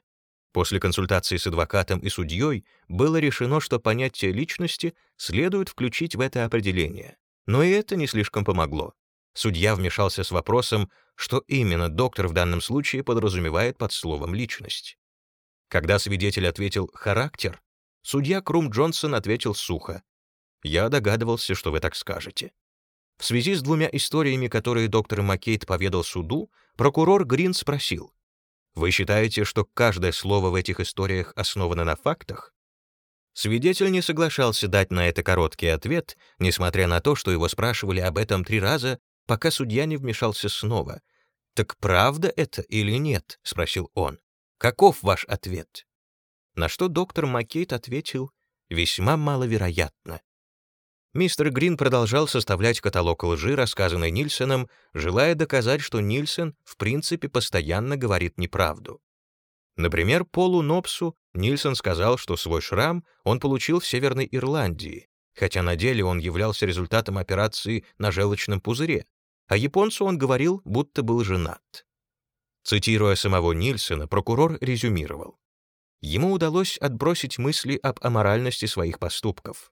[SPEAKER 1] После консультации с адвокатом и судьей было решено, что понятие личности следует включить в это определение. Но и это не слишком помогло. Судья вмешался с вопросом, что именно доктор в данном случае подразумевает под словом «личность». Когда свидетель ответил «характер», судья Крум Джонсон ответил сухо я догадывался, что вы так скажете. В связи с двумя историями, которые доктор Маккейт поведал суду, прокурор Грин спросил, «Вы считаете, что каждое слово в этих историях основано на фактах?» Свидетель не соглашался дать на это короткий ответ, несмотря на то, что его спрашивали об этом три раза, пока судья не вмешался снова. «Так правда это или нет?» — спросил он. «Каков ваш ответ?» На что доктор Маккейт ответил, «Весьма маловероятно. Мистер Грин продолжал составлять каталог лжи, рассказанный Нильсоном, желая доказать, что Нильсон в принципе постоянно говорит неправду. Например, Полу Нопсу Нильсон сказал, что свой шрам он получил в Северной Ирландии, хотя на деле он являлся результатом операции на желчном пузыре, а японцу он говорил, будто был женат. Цитируя самого Нильсона, прокурор резюмировал. Ему удалось отбросить мысли об аморальности своих поступков.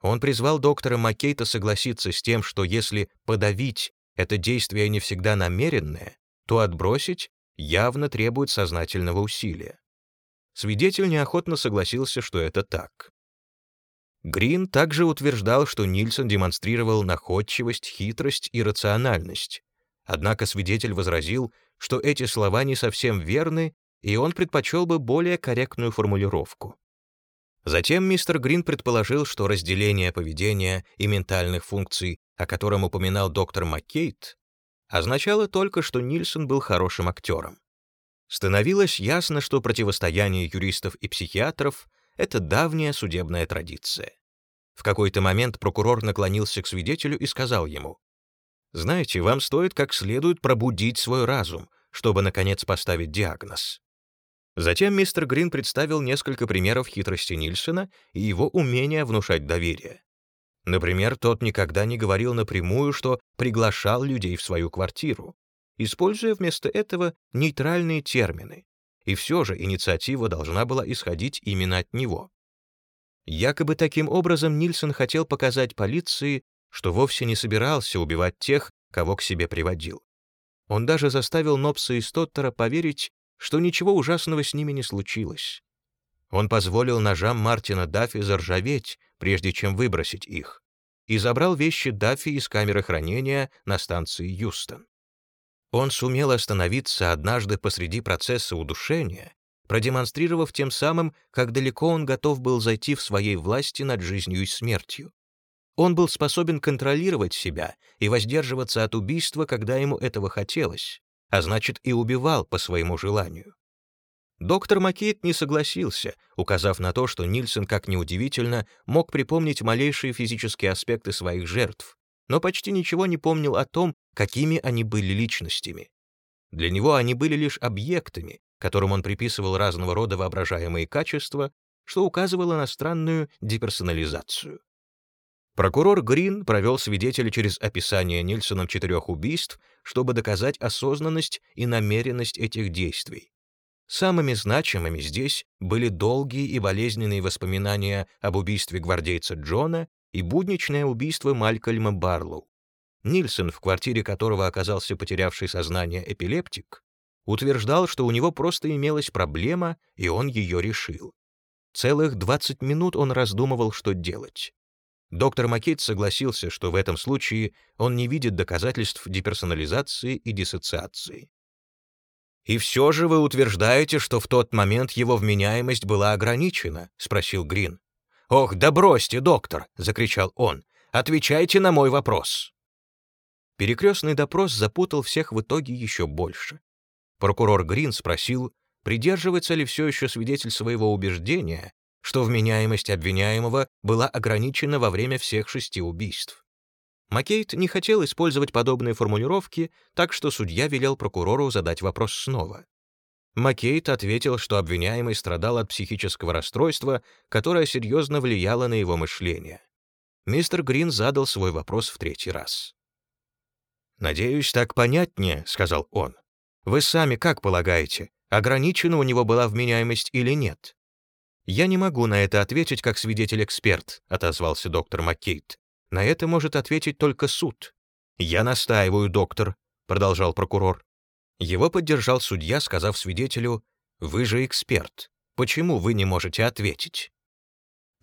[SPEAKER 1] Он призвал доктора Маккейта согласиться с тем, что если подавить это действие не всегда намеренное, то отбросить явно требует сознательного усилия. Свидетель неохотно согласился, что это так. Грин также утверждал, что Нильсон демонстрировал находчивость, хитрость и рациональность. Однако свидетель возразил, что эти слова не совсем верны, и он предпочел бы более корректную формулировку. Затем мистер Грин предположил, что разделение поведения и ментальных функций, о котором упоминал доктор Маккейт, означало только, что Нильсон был хорошим актером. Становилось ясно, что противостояние юристов и психиатров — это давняя судебная традиция. В какой-то момент прокурор наклонился к свидетелю и сказал ему, «Знаете, вам стоит как следует пробудить свой разум, чтобы, наконец, поставить диагноз. Затем мистер Грин представил несколько примеров хитрости Нильсона и его умения внушать доверие. Например, тот никогда не говорил напрямую, что приглашал людей в свою квартиру, используя вместо этого нейтральные термины. И все же инициатива должна была исходить именно от него. Якобы таким образом Нильсон хотел показать полиции, что вовсе не собирался убивать тех, кого к себе приводил. Он даже заставил Нопса и Стоттера поверить, что ничего ужасного с ними не случилось. Он позволил ножам Мартина Даффи заржаветь, прежде чем выбросить их, и забрал вещи Даффи из камеры хранения на станции Юстон. Он сумел остановиться однажды посреди процесса удушения, продемонстрировав тем самым, как далеко он готов был зайти в своей власти над жизнью и смертью. Он был способен контролировать себя и воздерживаться от убийства, когда ему этого хотелось, а значит и убивал по своему желанию. Доктор Маккейт не согласился, указав на то, что Нильсон, как ни удивительно, мог припомнить малейшие физические аспекты своих жертв, но почти ничего не помнил о том, какими они были личностями. Для него они были лишь объектами, которым он приписывал разного рода воображаемые качества, что указывало на странную деперсонализацию. Прокурор Грин провел свидетеля через описание Нильсоном четырех убийств, чтобы доказать осознанность и намеренность этих действий. Самыми значимыми здесь были долгие и болезненные воспоминания об убийстве гвардейца Джона и будничное убийство Малькольма Барлоу. Нильсон, в квартире которого оказался потерявший сознание эпилептик, утверждал, что у него просто имелась проблема, и он ее решил. Целых 20 минут он раздумывал, что делать. Доктор Маккейт согласился, что в этом случае он не видит доказательств деперсонализации и диссоциации. «И все же вы утверждаете, что в тот момент его вменяемость была ограничена?» — спросил Грин. «Ох, да бросьте, доктор!» — закричал он. «Отвечайте на мой вопрос!» Перекрестный допрос запутал всех в итоге еще больше. Прокурор Грин спросил, придерживается ли все еще свидетель своего убеждения, что вменяемость обвиняемого была ограничена во время всех шести убийств. Маккейт не хотел использовать подобные формулировки, так что судья велел прокурору задать вопрос снова. Маккейт ответил, что обвиняемый страдал от психического расстройства, которое серьезно влияло на его мышление. Мистер Грин задал свой вопрос в третий раз. «Надеюсь, так понятнее», — сказал он. «Вы сами как полагаете, ограничена у него была вменяемость или нет?» «Я не могу на это ответить как свидетель-эксперт», — отозвался доктор Маккейт. «На это может ответить только суд». «Я настаиваю, доктор», — продолжал прокурор. Его поддержал судья, сказав свидетелю, «Вы же эксперт. Почему вы не можете ответить?»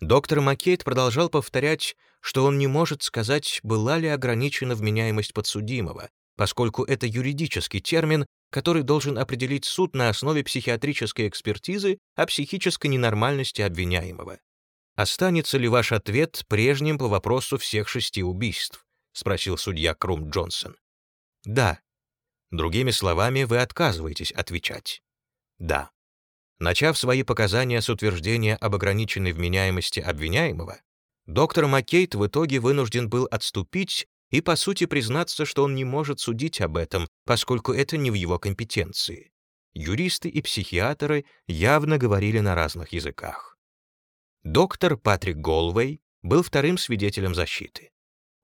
[SPEAKER 1] Доктор Маккейт продолжал повторять, что он не может сказать, была ли ограничена вменяемость подсудимого, поскольку это юридический термин, который должен определить суд на основе психиатрической экспертизы о психической ненормальности обвиняемого. «Останется ли ваш ответ прежним по вопросу всех шести убийств?» — спросил судья Крум Джонсон. «Да». Другими словами, вы отказываетесь отвечать. «Да». Начав свои показания с утверждения об ограниченной вменяемости обвиняемого, доктор Маккейт в итоге вынужден был отступить и, по сути, признаться, что он не может судить об этом, поскольку это не в его компетенции. Юристы и психиатры явно говорили на разных языках. Доктор Патрик Голвей был вторым свидетелем защиты.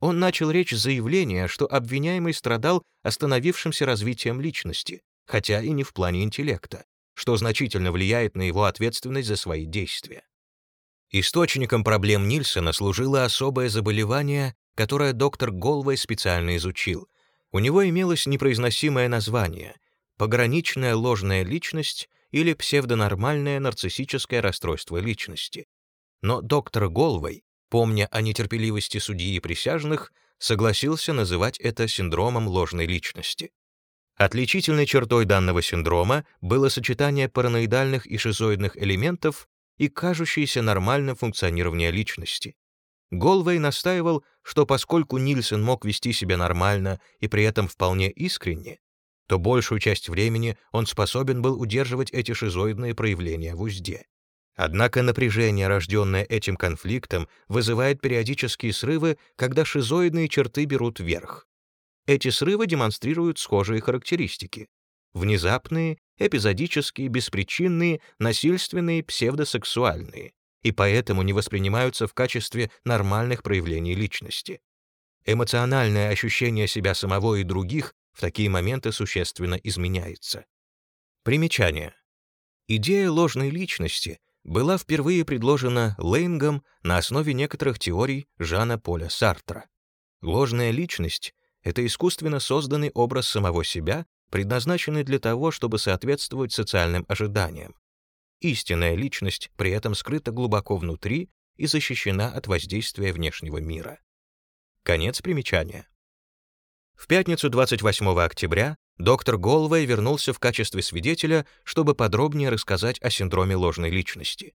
[SPEAKER 1] Он начал речь с заявления, что обвиняемый страдал остановившимся развитием личности, хотя и не в плане интеллекта, что значительно влияет на его ответственность за свои действия. Источником проблем Нильсона служило особое заболевание, которое доктор Голвей специально изучил. У него имелось непроизносимое название — пограничная ложная личность или псевдонормальное нарциссическое расстройство личности. Но доктор Голвей, помня о нетерпеливости судьи и присяжных, согласился называть это синдромом ложной личности. Отличительной чертой данного синдрома было сочетание параноидальных и шизоидных элементов и кажущееся нормальным функционирование личности. Голвей настаивал, что поскольку Нильсон мог вести себя нормально и при этом вполне искренне, то большую часть времени он способен был удерживать эти шизоидные проявления в узде. Однако напряжение, рожденное этим конфликтом, вызывает периодические срывы, когда шизоидные черты берут верх. Эти срывы демонстрируют схожие характеристики. Внезапные, эпизодические, беспричинные, насильственные, псевдосексуальные и поэтому не воспринимаются в качестве нормальных проявлений личности. Эмоциональное ощущение себя самого и других в такие моменты существенно изменяется. Примечание. Идея ложной личности была впервые предложена Лейнгом на основе некоторых теорий Жана Поля Сартра. Ложная личность — это искусственно созданный образ самого себя, предназначенный для того, чтобы соответствовать социальным ожиданиям. Истинная личность при этом скрыта глубоко внутри и защищена от воздействия внешнего мира. Конец примечания. В пятницу 28 октября доктор Голвей вернулся в качестве свидетеля, чтобы подробнее рассказать о синдроме ложной личности.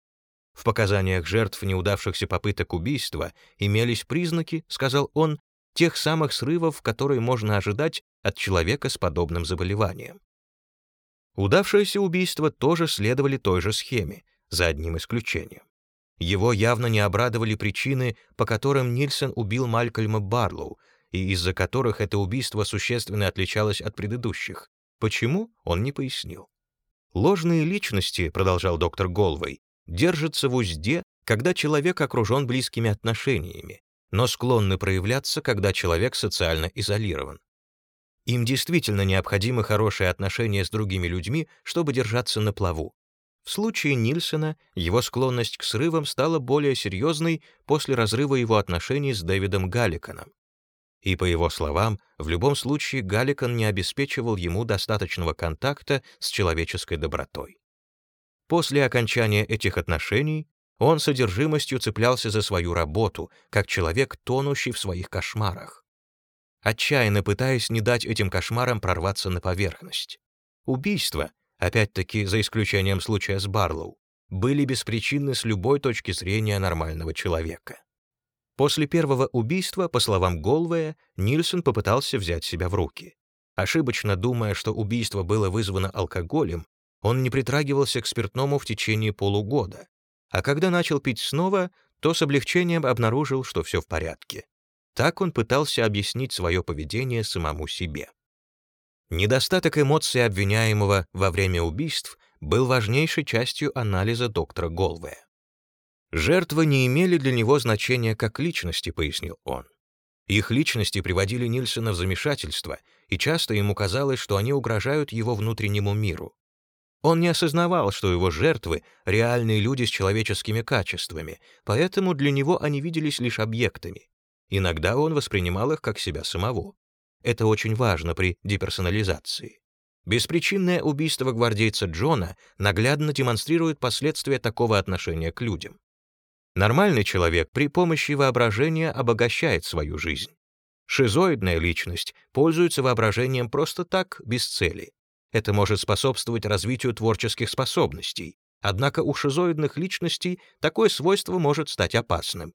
[SPEAKER 1] В показаниях жертв неудавшихся попыток убийства имелись признаки, сказал он, тех самых срывов, которые можно ожидать от человека с подобным заболеванием. Удавшиеся убийства тоже следовали той же схеме, за одним исключением. Его явно не обрадовали причины, по которым Нильсон убил Малькольма Барлоу, и из-за которых это убийство существенно отличалось от предыдущих. Почему, он не пояснил. Ложные личности, продолжал доктор Голвей, держатся в узде, когда человек окружен близкими отношениями, но склонны проявляться, когда человек социально изолирован. Им действительно необходимы хорошие отношения с другими людьми, чтобы держаться на плаву. В случае Нильсона его склонность к срывам стала более серьезной после разрыва его отношений с Дэвидом Галликаном. И, по его словам, в любом случае Галликан не обеспечивал ему достаточного контакта с человеческой добротой. После окончания этих отношений он с одержимостью цеплялся за свою работу, как человек, тонущий в своих кошмарах. Отчаянно пытаясь не дать этим кошмарам прорваться на поверхность. Убийства, опять-таки за исключением случая с Барлоу, были беспричинны с любой точки зрения нормального человека. После первого убийства, по словам Голвея, Нильсон попытался взять себя в руки. Ошибочно думая, что убийство было вызвано алкоголем, он не притрагивался к спиртному в течение полугода, а когда начал пить снова, то с облегчением обнаружил, что все в порядке. Так он пытался объяснить свое поведение самому себе. Недостаток эмоций обвиняемого во время убийств был важнейшей частью анализа доктора Голвея. Жертвы не имели для него значения как личности, пояснил он. Их личности приводили Нильсона в замешательство, и часто ему казалось, что они угрожают его внутреннему миру. Он не осознавал, что его жертвы — реальные люди с человеческими качествами, поэтому для него они виделись лишь объектами. Иногда он воспринимал их как себя самого. Это очень важно при деперсонализации. Беспричинное убийство гвардейца Джона наглядно демонстрирует последствия такого отношения к людям. Нормальный человек при помощи воображения обогащает свою жизнь. Шизоидная личность пользуется воображением просто так, без цели. Это может способствовать развитию творческих способностей, однако у шизоидных личностей такое свойство может стать опасным.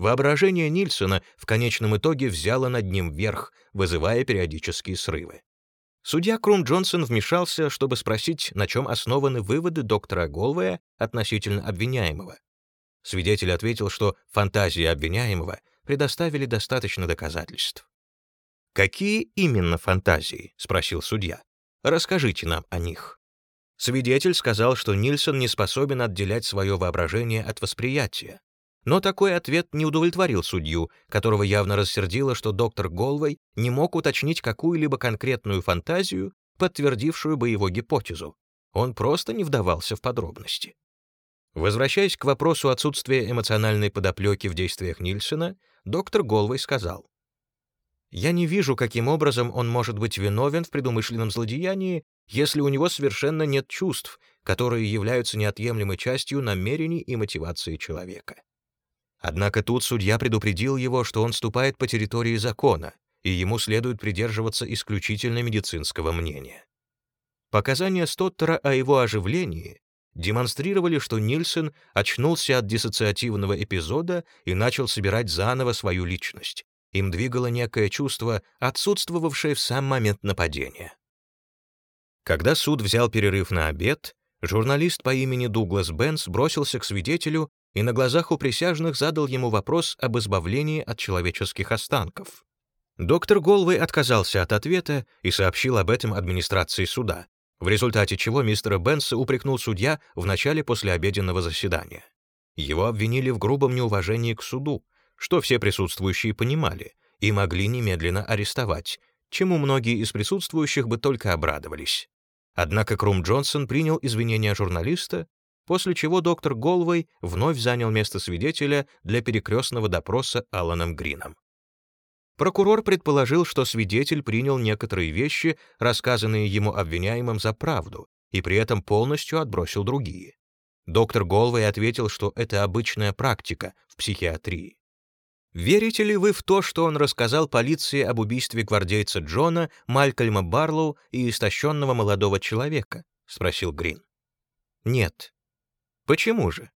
[SPEAKER 1] Воображение Нильсона в конечном итоге взяло над ним верх, вызывая периодические срывы. Судья Крум Джонсон вмешался, чтобы спросить, на чем основаны выводы доктора Голвея относительно обвиняемого. Свидетель ответил, что фантазии обвиняемого предоставили достаточно доказательств. «Какие именно фантазии?» — спросил судья. «Расскажите нам о них». Свидетель сказал, что Нильсон не способен отделять свое воображение от восприятия. Но такой ответ не удовлетворил судью, которого явно рассердило, что доктор Голвей не мог уточнить какую-либо конкретную фантазию, подтвердившую бы его гипотезу. Он просто не вдавался в подробности. Возвращаясь к вопросу отсутствия эмоциональной подоплеки в действиях Нильсона, доктор Голвей сказал, «Я не вижу, каким образом он может быть виновен в предумышленном злодеянии, если у него совершенно нет чувств, которые являются неотъемлемой частью намерений и мотивации человека». Однако тут судья предупредил его, что он ступает по территории закона, и ему следует придерживаться исключительно медицинского мнения. Показания Стоттера о его оживлении демонстрировали, что Нильсон очнулся от диссоциативного эпизода и начал собирать заново свою личность. Им двигало некое чувство, отсутствовавшее в сам момент нападения. Когда суд взял перерыв на обед, журналист по имени Дуглас Бенс бросился к свидетелю и на глазах у присяжных задал ему вопрос об избавлении от человеческих останков. Доктор Голвей отказался от ответа и сообщил об этом администрации суда, в результате чего мистера Бенса упрекнул судья в начале послеобеденного заседания. Его обвинили в грубом неуважении к суду, что все присутствующие понимали и могли немедленно арестовать, чему многие из присутствующих бы только обрадовались. Однако Крум Джонсон принял извинения журналиста после чего доктор Голвей вновь занял место свидетеля для перекрестного допроса Аланом Грином. Прокурор предположил, что свидетель принял некоторые вещи, рассказанные ему обвиняемым, за правду, и при этом полностью отбросил другие. Доктор Голвей ответил, что это обычная практика в психиатрии. Верите ли вы в то, что он рассказал полиции об убийстве гвардейца Джона, Малькольма Барлоу и истощенного молодого человека? спросил Грин. Нет. Почему же?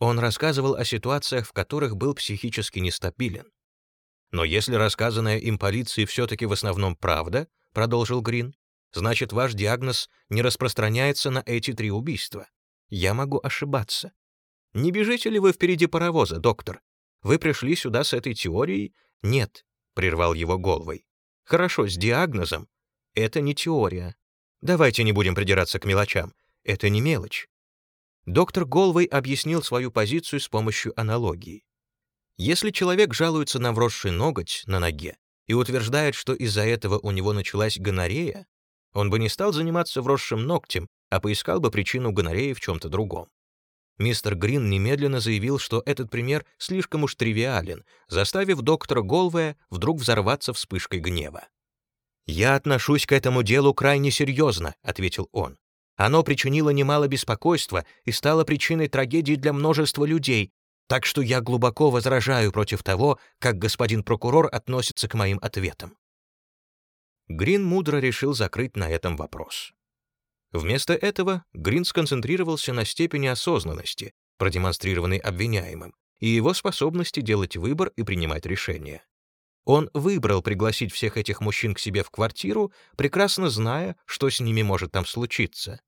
[SPEAKER 1] Он рассказывал о ситуациях, в которых был психически нестабилен. Но если рассказанное им полиции все-таки в основном правда, продолжил Грин, значит, ваш диагноз не распространяется на эти три убийства. Я могу ошибаться. Не бежите ли вы впереди паровоза, доктор? Вы пришли сюда с этой теорией? Нет, прервал его Голвой. Хорошо, с диагнозом. Это не теория. Давайте не будем придираться к мелочам. Это не мелочь. Доктор Голвой объяснил свою позицию с помощью аналогии. Если человек жалуется на вросший ноготь на ноге и утверждает, что из-за этого у него началась гонорея, он бы не стал заниматься вросшим ногтем, а поискал бы причину гонореи в чем-то другом. Мистер Грин немедленно заявил, что этот пример слишком уж тривиален, заставив доктора Голвея вдруг взорваться вспышкой гнева. «Я отношусь к этому делу крайне серьезно», — ответил он. «Оно причинило немало беспокойства и стало причиной трагедии для множества людей, так что я глубоко возражаю против того, как господин прокурор относится к моим ответам». Грин мудро решил закрыть на этом вопрос. Вместо этого Грин сконцентрировался на степени осознанности, продемонстрированной обвиняемым, и его способности делать выбор и принимать решения. Он выбрал пригласить всех этих мужчин к себе в квартиру, прекрасно зная, что с ними может там случиться.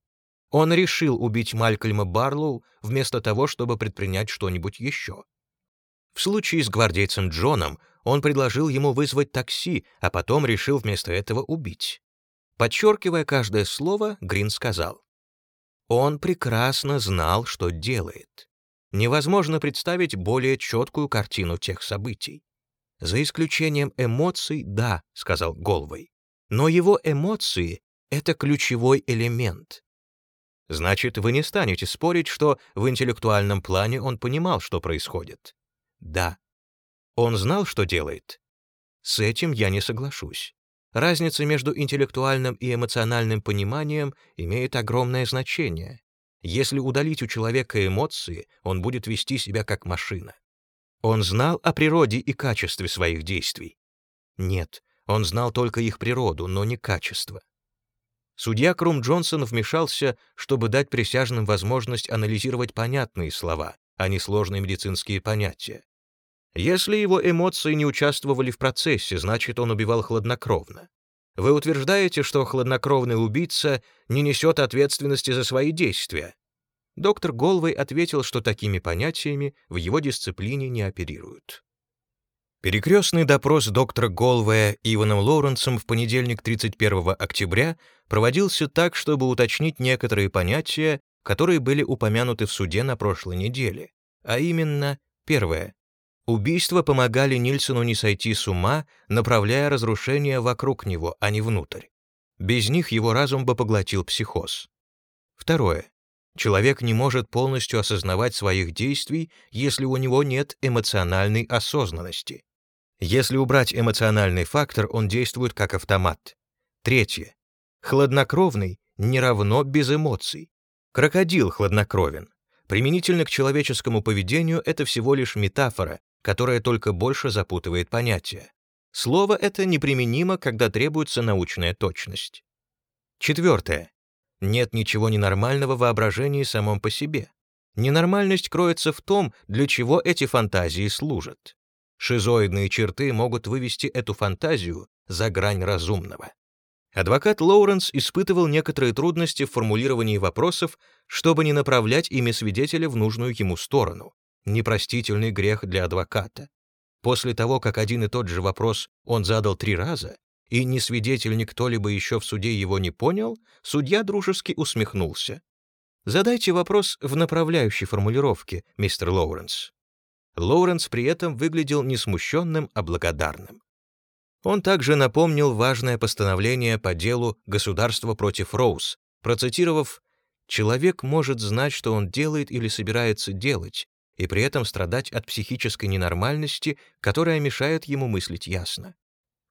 [SPEAKER 1] Он решил убить Малькольма Барлоу вместо того, чтобы предпринять что-нибудь еще. В случае с гвардейцем Джоном он предложил ему вызвать такси, а потом решил вместо этого убить. Подчеркивая каждое слово, Грин сказал. Он прекрасно знал, что делает. Невозможно представить более четкую картину тех событий. За исключением эмоций, да, сказал Голвей. Но его эмоции — это ключевой элемент. Значит, вы не станете спорить, что в интеллектуальном плане он понимал, что происходит. Да. Он знал, что делает. С этим я не соглашусь. Разница между интеллектуальным и эмоциональным пониманием имеет огромное значение. Если удалить у человека эмоции, он будет вести себя как машина. Он знал о природе и качестве своих действий. Нет, он знал только их природу, но не качество. Судья Крум Джонсон вмешался, чтобы дать присяжным возможность анализировать понятные слова, а не сложные медицинские понятия. Если его эмоции не участвовали в процессе, значит, он убивал хладнокровно. Вы утверждаете, что хладнокровный убийца не несет ответственности за свои действия. Доктор Голвей ответил, что такими понятиями в его дисциплине не оперируют. Перекрестный допрос доктора Голвея Иваном Лоуренсом в понедельник 31 октября проводился так, чтобы уточнить некоторые понятия, которые были упомянуты в суде на прошлой неделе, а именно, первое, Убийства помогали Нильсону не сойти с ума, направляя разрушения вокруг него, а не внутрь. Без них его разум бы поглотил психоз. Второе. Человек не может полностью осознавать своих действий, если у него нет эмоциональной осознанности. Если убрать эмоциональный фактор, он действует как автомат. Третье. Хладнокровный не равно без эмоций. Крокодил хладнокровен. Применительно к человеческому поведению это всего лишь метафора, которое только больше запутывает понятия. Слово это неприменимо, когда требуется научная точность. Четвертое. Нет ничего ненормального в воображении самом по себе. Ненормальность кроется в том, для чего эти фантазии служат. Шизоидные черты могут вывести эту фантазию за грань разумного. Адвокат Лоуренс испытывал некоторые трудности в формулировании вопросов, чтобы не направлять ими свидетеля в нужную ему сторону непростительный грех для адвоката. После того, как один и тот же вопрос он задал три раза, и ни свидетель, ни кто-либо еще в суде его не понял, судья дружески усмехнулся. «Задайте вопрос в направляющей формулировке, мистер Лоуренс». Лоуренс при этом выглядел не смущенным, а благодарным. Он также напомнил важное постановление по делу «Государство против Роуз», процитировав человек может знать, что он делает или собирается делать, и при этом страдать от психической ненормальности, которая мешает ему мыслить ясно.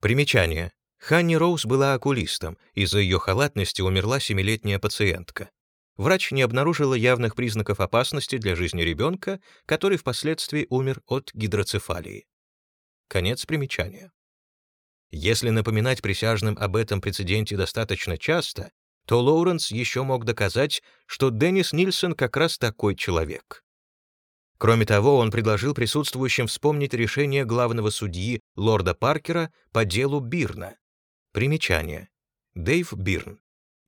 [SPEAKER 1] Примечание. Ханни Роуз была окулистом, из-за ее халатности умерла семилетняя пациентка. Врач не обнаружила явных признаков опасности для жизни ребенка, который впоследствии умер от гидроцефалии. Конец примечания. Если напоминать присяжным об этом прецеденте достаточно часто, то Лоуренс еще мог доказать, что Деннис Нильсон как раз такой человек. Кроме того, он предложил присутствующим вспомнить решение главного судьи лорда Паркера по делу Бирна. Примечание. Дэйв Бирн.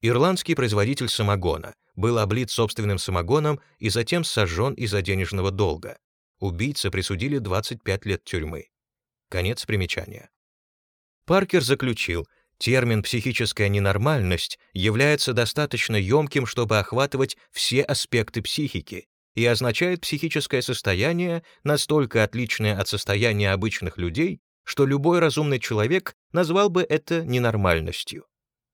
[SPEAKER 1] Ирландский производитель самогона, был облит собственным самогоном и затем сожжен из-за денежного долга. Убийца присудили 25 лет тюрьмы. Конец примечания. Паркер заключил, термин «психическая ненормальность» является достаточно емким, чтобы охватывать все аспекты психики и означает психическое состояние, настолько отличное от состояния обычных людей, что любой разумный человек назвал бы это ненормальностью.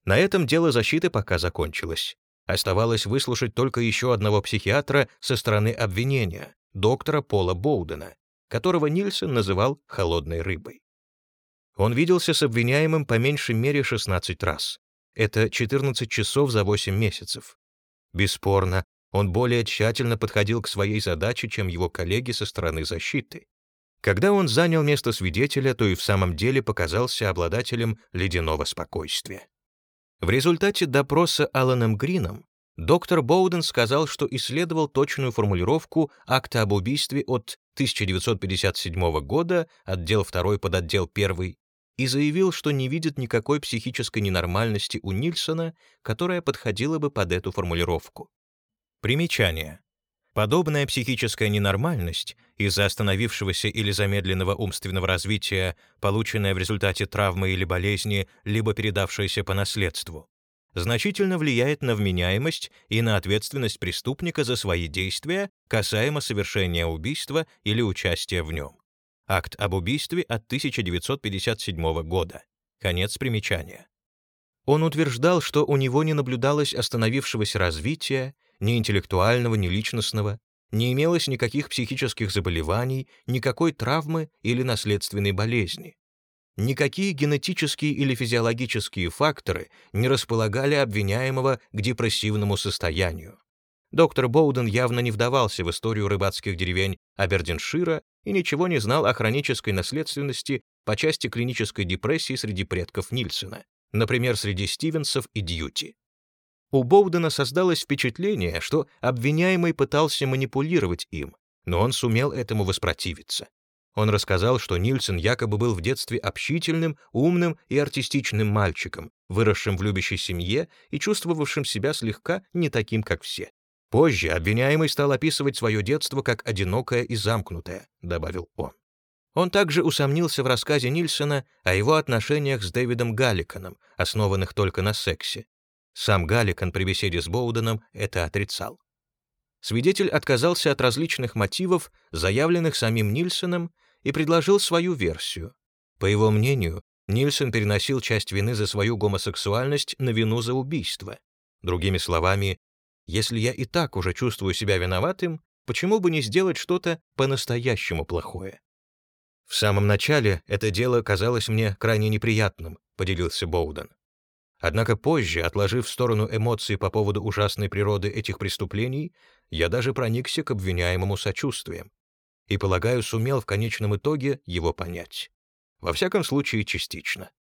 [SPEAKER 1] На этом дело защиты пока закончилось. Оставалось выслушать только еще одного психиатра со стороны обвинения, доктора Пола Боудена, которого Нильсон называл «холодной рыбой». Он виделся с обвиняемым по меньшей мере 16 раз. Это 14 часов за 8 месяцев. Бесспорно, он более тщательно подходил к своей задаче, чем его коллеги со стороны защиты. Когда он занял место свидетеля, то и в самом деле показался обладателем ледяного спокойствия. В результате допроса Аланом Грином доктор Боуден сказал, что исследовал точную формулировку акта об убийстве от 1957 года, отдел 2 под отдел 1, и заявил, что не видит никакой психической ненормальности у Нильсона, которая подходила бы под эту формулировку. Примечание. Подобная психическая ненормальность из-за остановившегося или замедленного умственного развития, полученная в результате травмы или болезни, либо передавшаяся по наследству, значительно влияет на вменяемость и на ответственность преступника за свои действия касаемо совершения убийства или участия в нем. Акт об убийстве от 1957 года. Конец примечания. Он утверждал, что у него не наблюдалось остановившегося развития, ни интеллектуального, ни личностного, не имелось никаких психических заболеваний, никакой травмы или наследственной болезни. Никакие генетические или физиологические факторы не располагали обвиняемого к депрессивному состоянию. Доктор Боуден явно не вдавался в историю рыбацких деревень Абердиншира и ничего не знал о хронической наследственности по части клинической депрессии среди предков Нильсена, например, среди Стивенсов и Дьюти. У Боудена создалось впечатление, что обвиняемый пытался манипулировать им, но он сумел этому воспротивиться. Он рассказал, что Нильсон якобы был в детстве общительным, умным и артистичным мальчиком, выросшим в любящей семье и чувствовавшим себя слегка не таким, как все. Позже обвиняемый стал описывать свое детство как одинокое и замкнутое, добавил он. Он также усомнился в рассказе Нильсона о его отношениях с Дэвидом Галликаном, основанных только на сексе. Сам Галликан при беседе с Боуденом это отрицал. Свидетель отказался от различных мотивов, заявленных самим Нильсоном, и предложил свою версию. По его мнению, Нильсон переносил часть вины за свою гомосексуальность на вину за убийство. Другими словами, если я и так уже чувствую себя виноватым, почему бы не сделать что-то по-настоящему плохое? В самом начале это дело казалось мне крайне неприятным, поделился Боуден. Однако позже, отложив в сторону эмоции по поводу ужасной природы этих преступлений, я даже проникся к обвиняемому сочувствием и, полагаю, сумел в конечном итоге его понять. Во всяком случае, частично.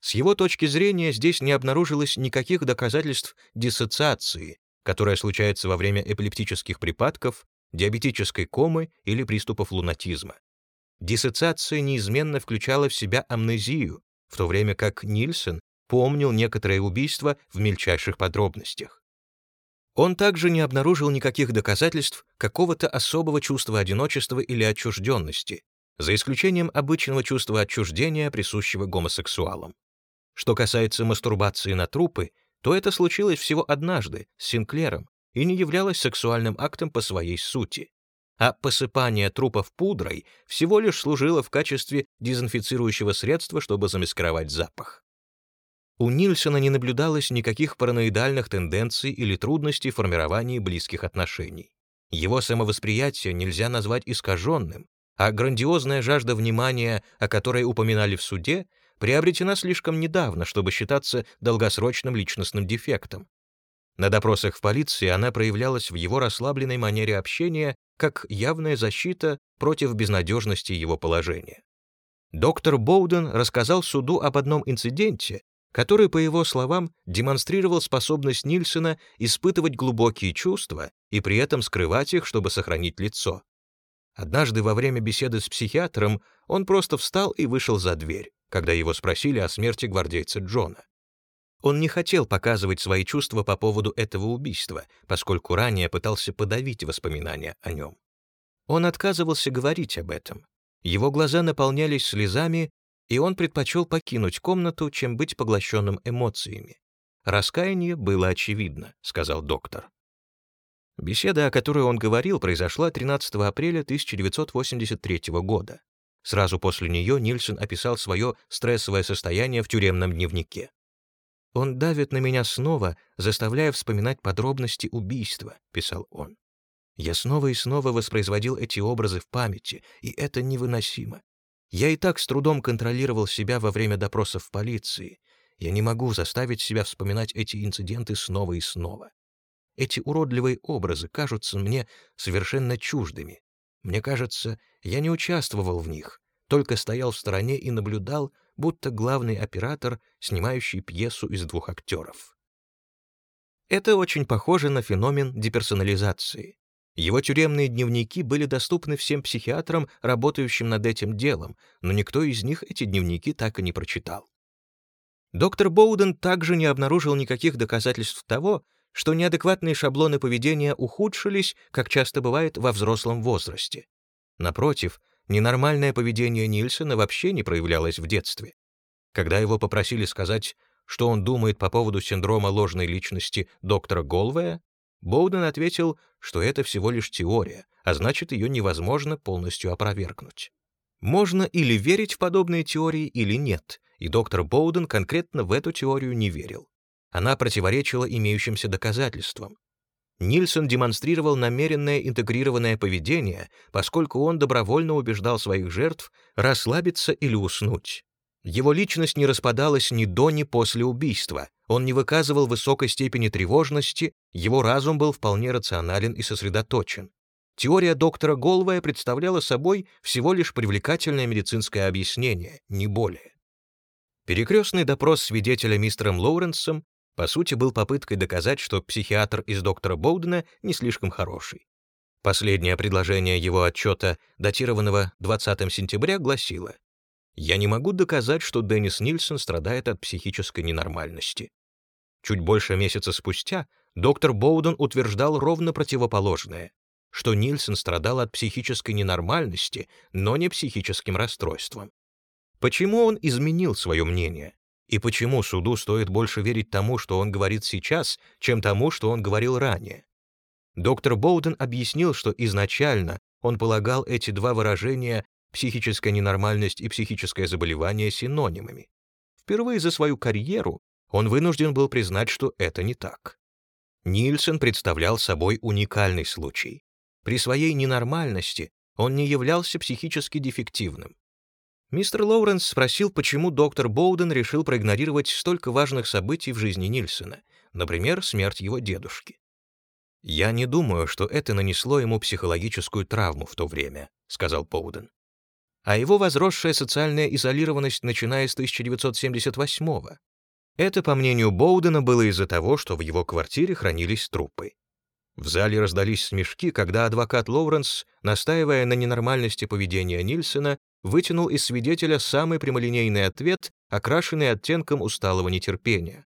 [SPEAKER 1] С его точки зрения здесь не обнаружилось никаких доказательств диссоциации которая случается во время эпилептических припадков, диабетической комы или приступов лунатизма. Диссоциация неизменно включала в себя амнезию, в то время как Нильсон помнил некоторые убийства в мельчайших подробностях. Он также не обнаружил никаких доказательств какого-то особого чувства одиночества или отчужденности, за исключением обычного чувства отчуждения, присущего гомосексуалам. Что касается мастурбации на трупы, то это случилось всего однажды с Синклером и не являлось сексуальным актом по своей сути. А посыпание трупов пудрой всего лишь служило в качестве дезинфицирующего средства, чтобы замаскировать запах. У Нильсона не наблюдалось никаких параноидальных тенденций или трудностей в формировании близких отношений. Его самовосприятие нельзя назвать искаженным, а грандиозная жажда внимания, о которой упоминали в суде, приобретена слишком недавно, чтобы считаться долгосрочным личностным дефектом. На допросах в полиции она проявлялась в его расслабленной манере общения как явная защита против безнадежности его положения. Доктор Боуден рассказал суду об одном инциденте, который, по его словам, демонстрировал способность Нильсона испытывать глубокие чувства и при этом скрывать их, чтобы сохранить лицо. Однажды во время беседы с психиатром он просто встал и вышел за дверь, когда его спросили о смерти гвардейца Джона. Он не хотел показывать свои чувства по поводу этого убийства, поскольку ранее пытался подавить воспоминания о нем. Он отказывался говорить об этом. Его глаза наполнялись слезами, и он предпочел покинуть комнату, чем быть поглощенным эмоциями. «Раскаяние было очевидно», — сказал доктор. Беседа, о которой он говорил, произошла 13 апреля 1983 года. Сразу после нее Нильсон описал свое стрессовое состояние в тюремном дневнике. «Он давит на меня снова, заставляя вспоминать подробности убийства», — писал он. «Я снова и снова воспроизводил эти образы в памяти, и это невыносимо. Я и так с трудом контролировал себя во время допросов в полиции. Я не могу заставить себя вспоминать эти инциденты снова и снова. Эти уродливые образы кажутся мне совершенно чуждыми. Мне кажется, я не участвовал в них, только стоял в стороне и наблюдал, будто главный оператор, снимающий пьесу из двух актеров. Это очень похоже на феномен деперсонализации. Его тюремные дневники были доступны всем психиатрам, работающим над этим делом, но никто из них эти дневники так и не прочитал. Доктор Боуден также не обнаружил никаких доказательств того, что неадекватные шаблоны поведения ухудшились, как часто бывает во взрослом возрасте. Напротив, ненормальное поведение Нильсона вообще не проявлялось в детстве. Когда его попросили сказать, что он думает по поводу синдрома ложной личности доктора Голвея, Боуден ответил, что это всего лишь теория, а значит, ее невозможно полностью опровергнуть. Можно или верить в подобные теории, или нет, и доктор Боуден конкретно в эту теорию не верил. Она противоречила имеющимся доказательствам. Нильсон демонстрировал намеренное интегрированное поведение, поскольку он добровольно убеждал своих жертв расслабиться или уснуть. Его личность не распадалась ни до, ни после убийства, он не выказывал высокой степени тревожности, его разум был вполне рационален и сосредоточен. Теория доктора Голвая представляла собой всего лишь привлекательное медицинское объяснение, не более. Перекрестный допрос свидетеля мистером Лоуренсом по сути был попыткой доказать, что психиатр из доктора Боудена не слишком хороший. Последнее предложение его отчета, датированного 20 сентября, гласило «Я не могу доказать, что Деннис Нильсон страдает от психической ненормальности. Чуть больше месяца спустя доктор Боуден утверждал ровно противоположное, что Нильсон страдал от психической ненормальности, но не психическим расстройством. Почему он изменил свое мнение? И почему суду стоит больше верить тому, что он говорит сейчас, чем тому, что он говорил ранее? Доктор Боуден объяснил, что изначально он полагал эти два выражения «психическая ненормальность» и «психическое заболевание» синонимами. Впервые за свою карьеру он вынужден был признать, что это не так. Нильсон представлял собой уникальный случай. При своей ненормальности он не являлся психически дефективным. Мистер Лоуренс спросил, почему доктор Боуден решил проигнорировать столько важных событий в жизни Нильсона, например, смерть его дедушки. «Я не думаю, что это нанесло ему психологическую травму в то время», — сказал Боуден. А его возросшая социальная изолированность, начиная с 1978-го, это, по мнению Боудена, было из-за того, что в его квартире хранились трупы. В зале раздались смешки, когда адвокат Лоуренс, настаивая на ненормальности поведения Нильсона, вытянул из свидетеля самый прямолинейный ответ, окрашенный оттенком усталого нетерпения.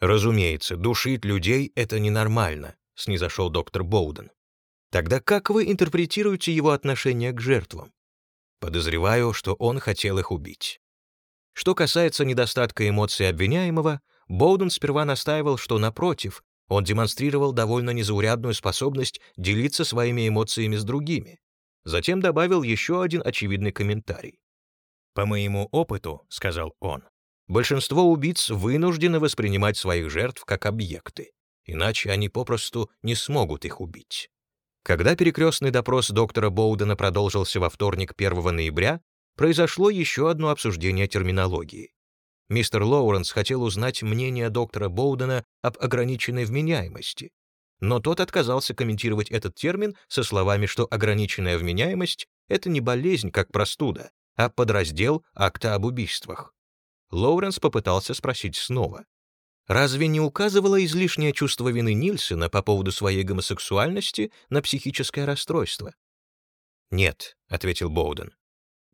[SPEAKER 1] «Разумеется, душить людей — это ненормально», — снизошел доктор Боуден. «Тогда как вы интерпретируете его отношение к жертвам?» «Подозреваю, что он хотел их убить». Что касается недостатка эмоций обвиняемого, Боуден сперва настаивал, что, напротив, он демонстрировал довольно незаурядную способность делиться своими эмоциями с другими. Затем добавил еще один очевидный комментарий. «По моему опыту, — сказал он, — Большинство убийц вынуждены воспринимать своих жертв как объекты, иначе они попросту не смогут их убить. Когда перекрестный допрос доктора Боудена продолжился во вторник 1 ноября, произошло еще одно обсуждение терминологии. Мистер Лоуренс хотел узнать мнение доктора Боудена об ограниченной вменяемости, но тот отказался комментировать этот термин со словами, что ограниченная вменяемость — это не болезнь, как простуда, а подраздел акта об убийствах. Лоуренс попытался спросить снова. Разве не указывало излишнее чувство вины Нильсена по поводу своей гомосексуальности на психическое расстройство? «Нет», — ответил Боуден.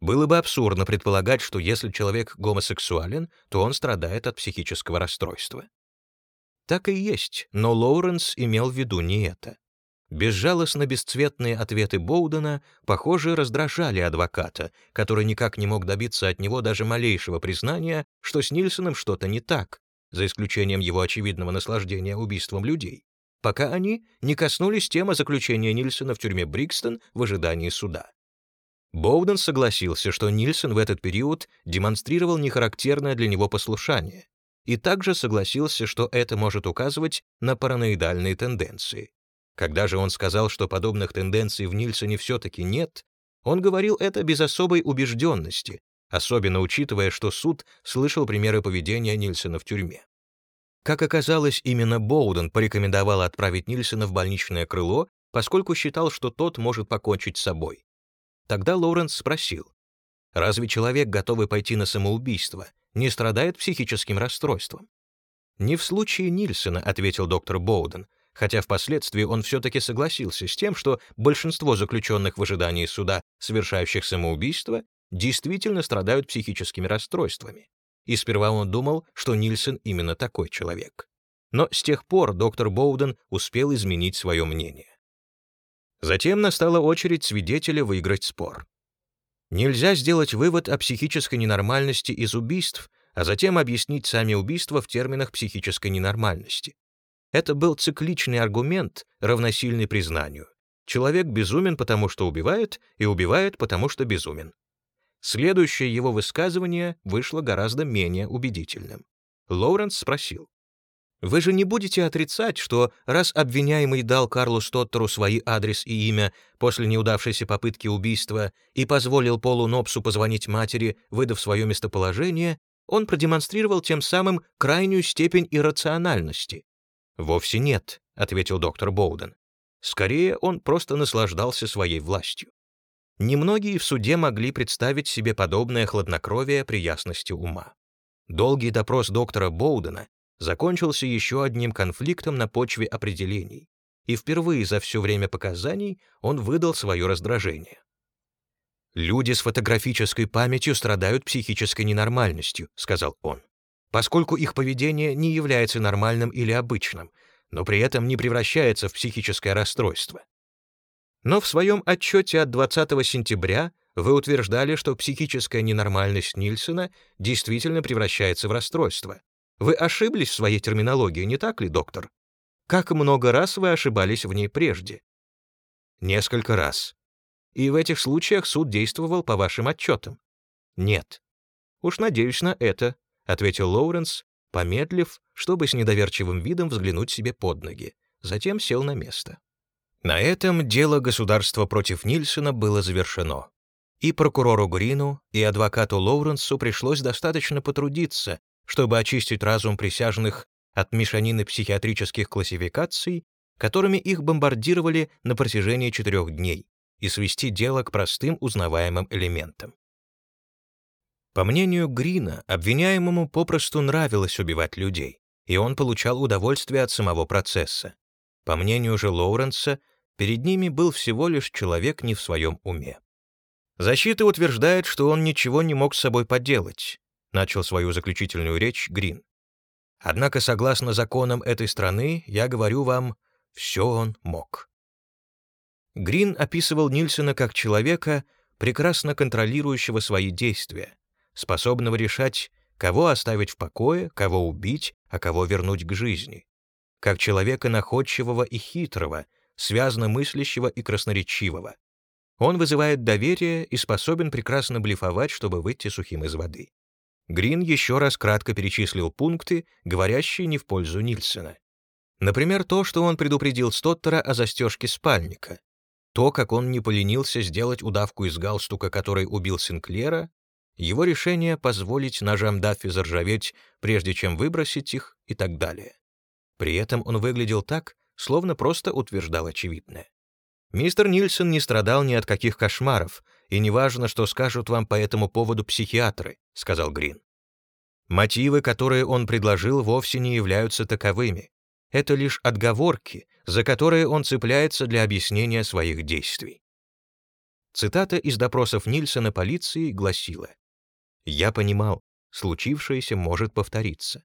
[SPEAKER 1] «Было бы абсурдно предполагать, что если человек гомосексуален, то он страдает от психического расстройства». Так и есть, но Лоуренс имел в виду не это. Безжалостно бесцветные ответы Боудена, похоже, раздражали адвоката, который никак не мог добиться от него даже малейшего признания, что с Нильсоном что-то не так, за исключением его очевидного наслаждения убийством людей, пока они не коснулись темы заключения Нильсона в тюрьме Брикстон в ожидании суда. Боуден согласился, что Нильсон в этот период демонстрировал нехарактерное для него послушание, и также согласился, что это может указывать на параноидальные тенденции. Когда же он сказал, что подобных тенденций в Нильсоне все-таки нет, он говорил это без особой убежденности, особенно учитывая, что суд слышал примеры поведения Нильсона в тюрьме. Как оказалось, именно Боуден порекомендовал отправить Нильсона в больничное крыло, поскольку считал, что тот может покончить с собой. Тогда Лоуренс спросил, «Разве человек, готовый пойти на самоубийство, не страдает психическим расстройством?» «Не в случае Нильсона», — ответил доктор Боуден, хотя впоследствии он все-таки согласился с тем, что большинство заключенных в ожидании суда, совершающих самоубийство, действительно страдают психическими расстройствами. И сперва он думал, что Нильсон именно такой человек. Но с тех пор доктор Боуден успел изменить свое мнение. Затем настала очередь свидетеля выиграть спор. Нельзя сделать вывод о психической ненормальности из убийств, а затем объяснить сами убийства в терминах психической ненормальности. Это был цикличный аргумент, равносильный признанию. Человек безумен, потому что убивает, и убивает, потому что безумен. Следующее его высказывание вышло гораздо менее убедительным. Лоуренс спросил. «Вы же не будете отрицать, что раз обвиняемый дал Карлу Стоттеру свои адрес и имя после неудавшейся попытки убийства и позволил Полу Нопсу позвонить матери, выдав свое местоположение, он продемонстрировал тем самым крайнюю степень иррациональности?» «Вовсе нет», — ответил доктор Боуден. «Скорее, он просто наслаждался своей властью. Немногие в суде могли представить себе подобное хладнокровие при ясности ума. Долгий допрос доктора Боудена закончился еще одним конфликтом на почве определений, и впервые за все время показаний он выдал свое раздражение. «Люди с фотографической памятью страдают психической ненормальностью», — сказал он, «поскольку их поведение не является нормальным или обычным, но при этом не превращается в психическое расстройство. Но в своем отчете от 20 сентября вы утверждали, что психическая ненормальность Нильсона действительно превращается в расстройство. Вы ошиблись в своей терминологии, не так ли, доктор? Как много раз вы ошибались в ней прежде? Несколько раз. И в этих случаях суд действовал по вашим отчетам? Нет. Уж надеюсь на это, ответил Лоуренс, помедлив, чтобы с недоверчивым видом взглянуть себе под ноги. Затем сел на место. На этом дело государства против Нильсона было завершено. И прокурору Грину, и адвокату Лоуренсу пришлось достаточно потрудиться, чтобы очистить разум присяжных от мешанины психиатрических классификаций, которыми их бомбардировали на протяжении четырех дней, и свести дело к простым узнаваемым элементам. По мнению Грина, обвиняемому попросту нравилось убивать людей, и он получал удовольствие от самого процесса. По мнению же Лоуренса, перед ними был всего лишь человек не в своем уме. Защита утверждает, что он ничего не мог с собой поделать, начал свою заключительную речь Грин. Однако, согласно законам этой страны, я говорю вам, все он мог. Грин описывал Нильсона как человека, прекрасно контролирующего свои действия, способного решать, кого оставить в покое, кого убить, а кого вернуть к жизни как человека находчивого и хитрого, связно мыслящего и красноречивого. Он вызывает доверие и способен прекрасно блефовать, чтобы выйти сухим из воды. Грин еще раз кратко перечислил пункты, говорящие не в пользу Нильсона. Например, то, что он предупредил Стоттера о застежке спальника, то, как он не поленился сделать удавку из галстука, который убил Синклера, его решение позволить ножам Даффи заржаветь, прежде чем выбросить их и так далее. При этом он выглядел так, словно просто утверждал очевидное. Мистер Нильсон не страдал ни от каких кошмаров, и неважно, что скажут вам по этому поводу психиатры, сказал Грин. Мотивы, которые он предложил, вовсе не являются таковыми. Это лишь отговорки, за которые он цепляется для объяснения своих действий. Цитата из допросов Нильсона полиции гласила «Я понимал, случившееся может повториться».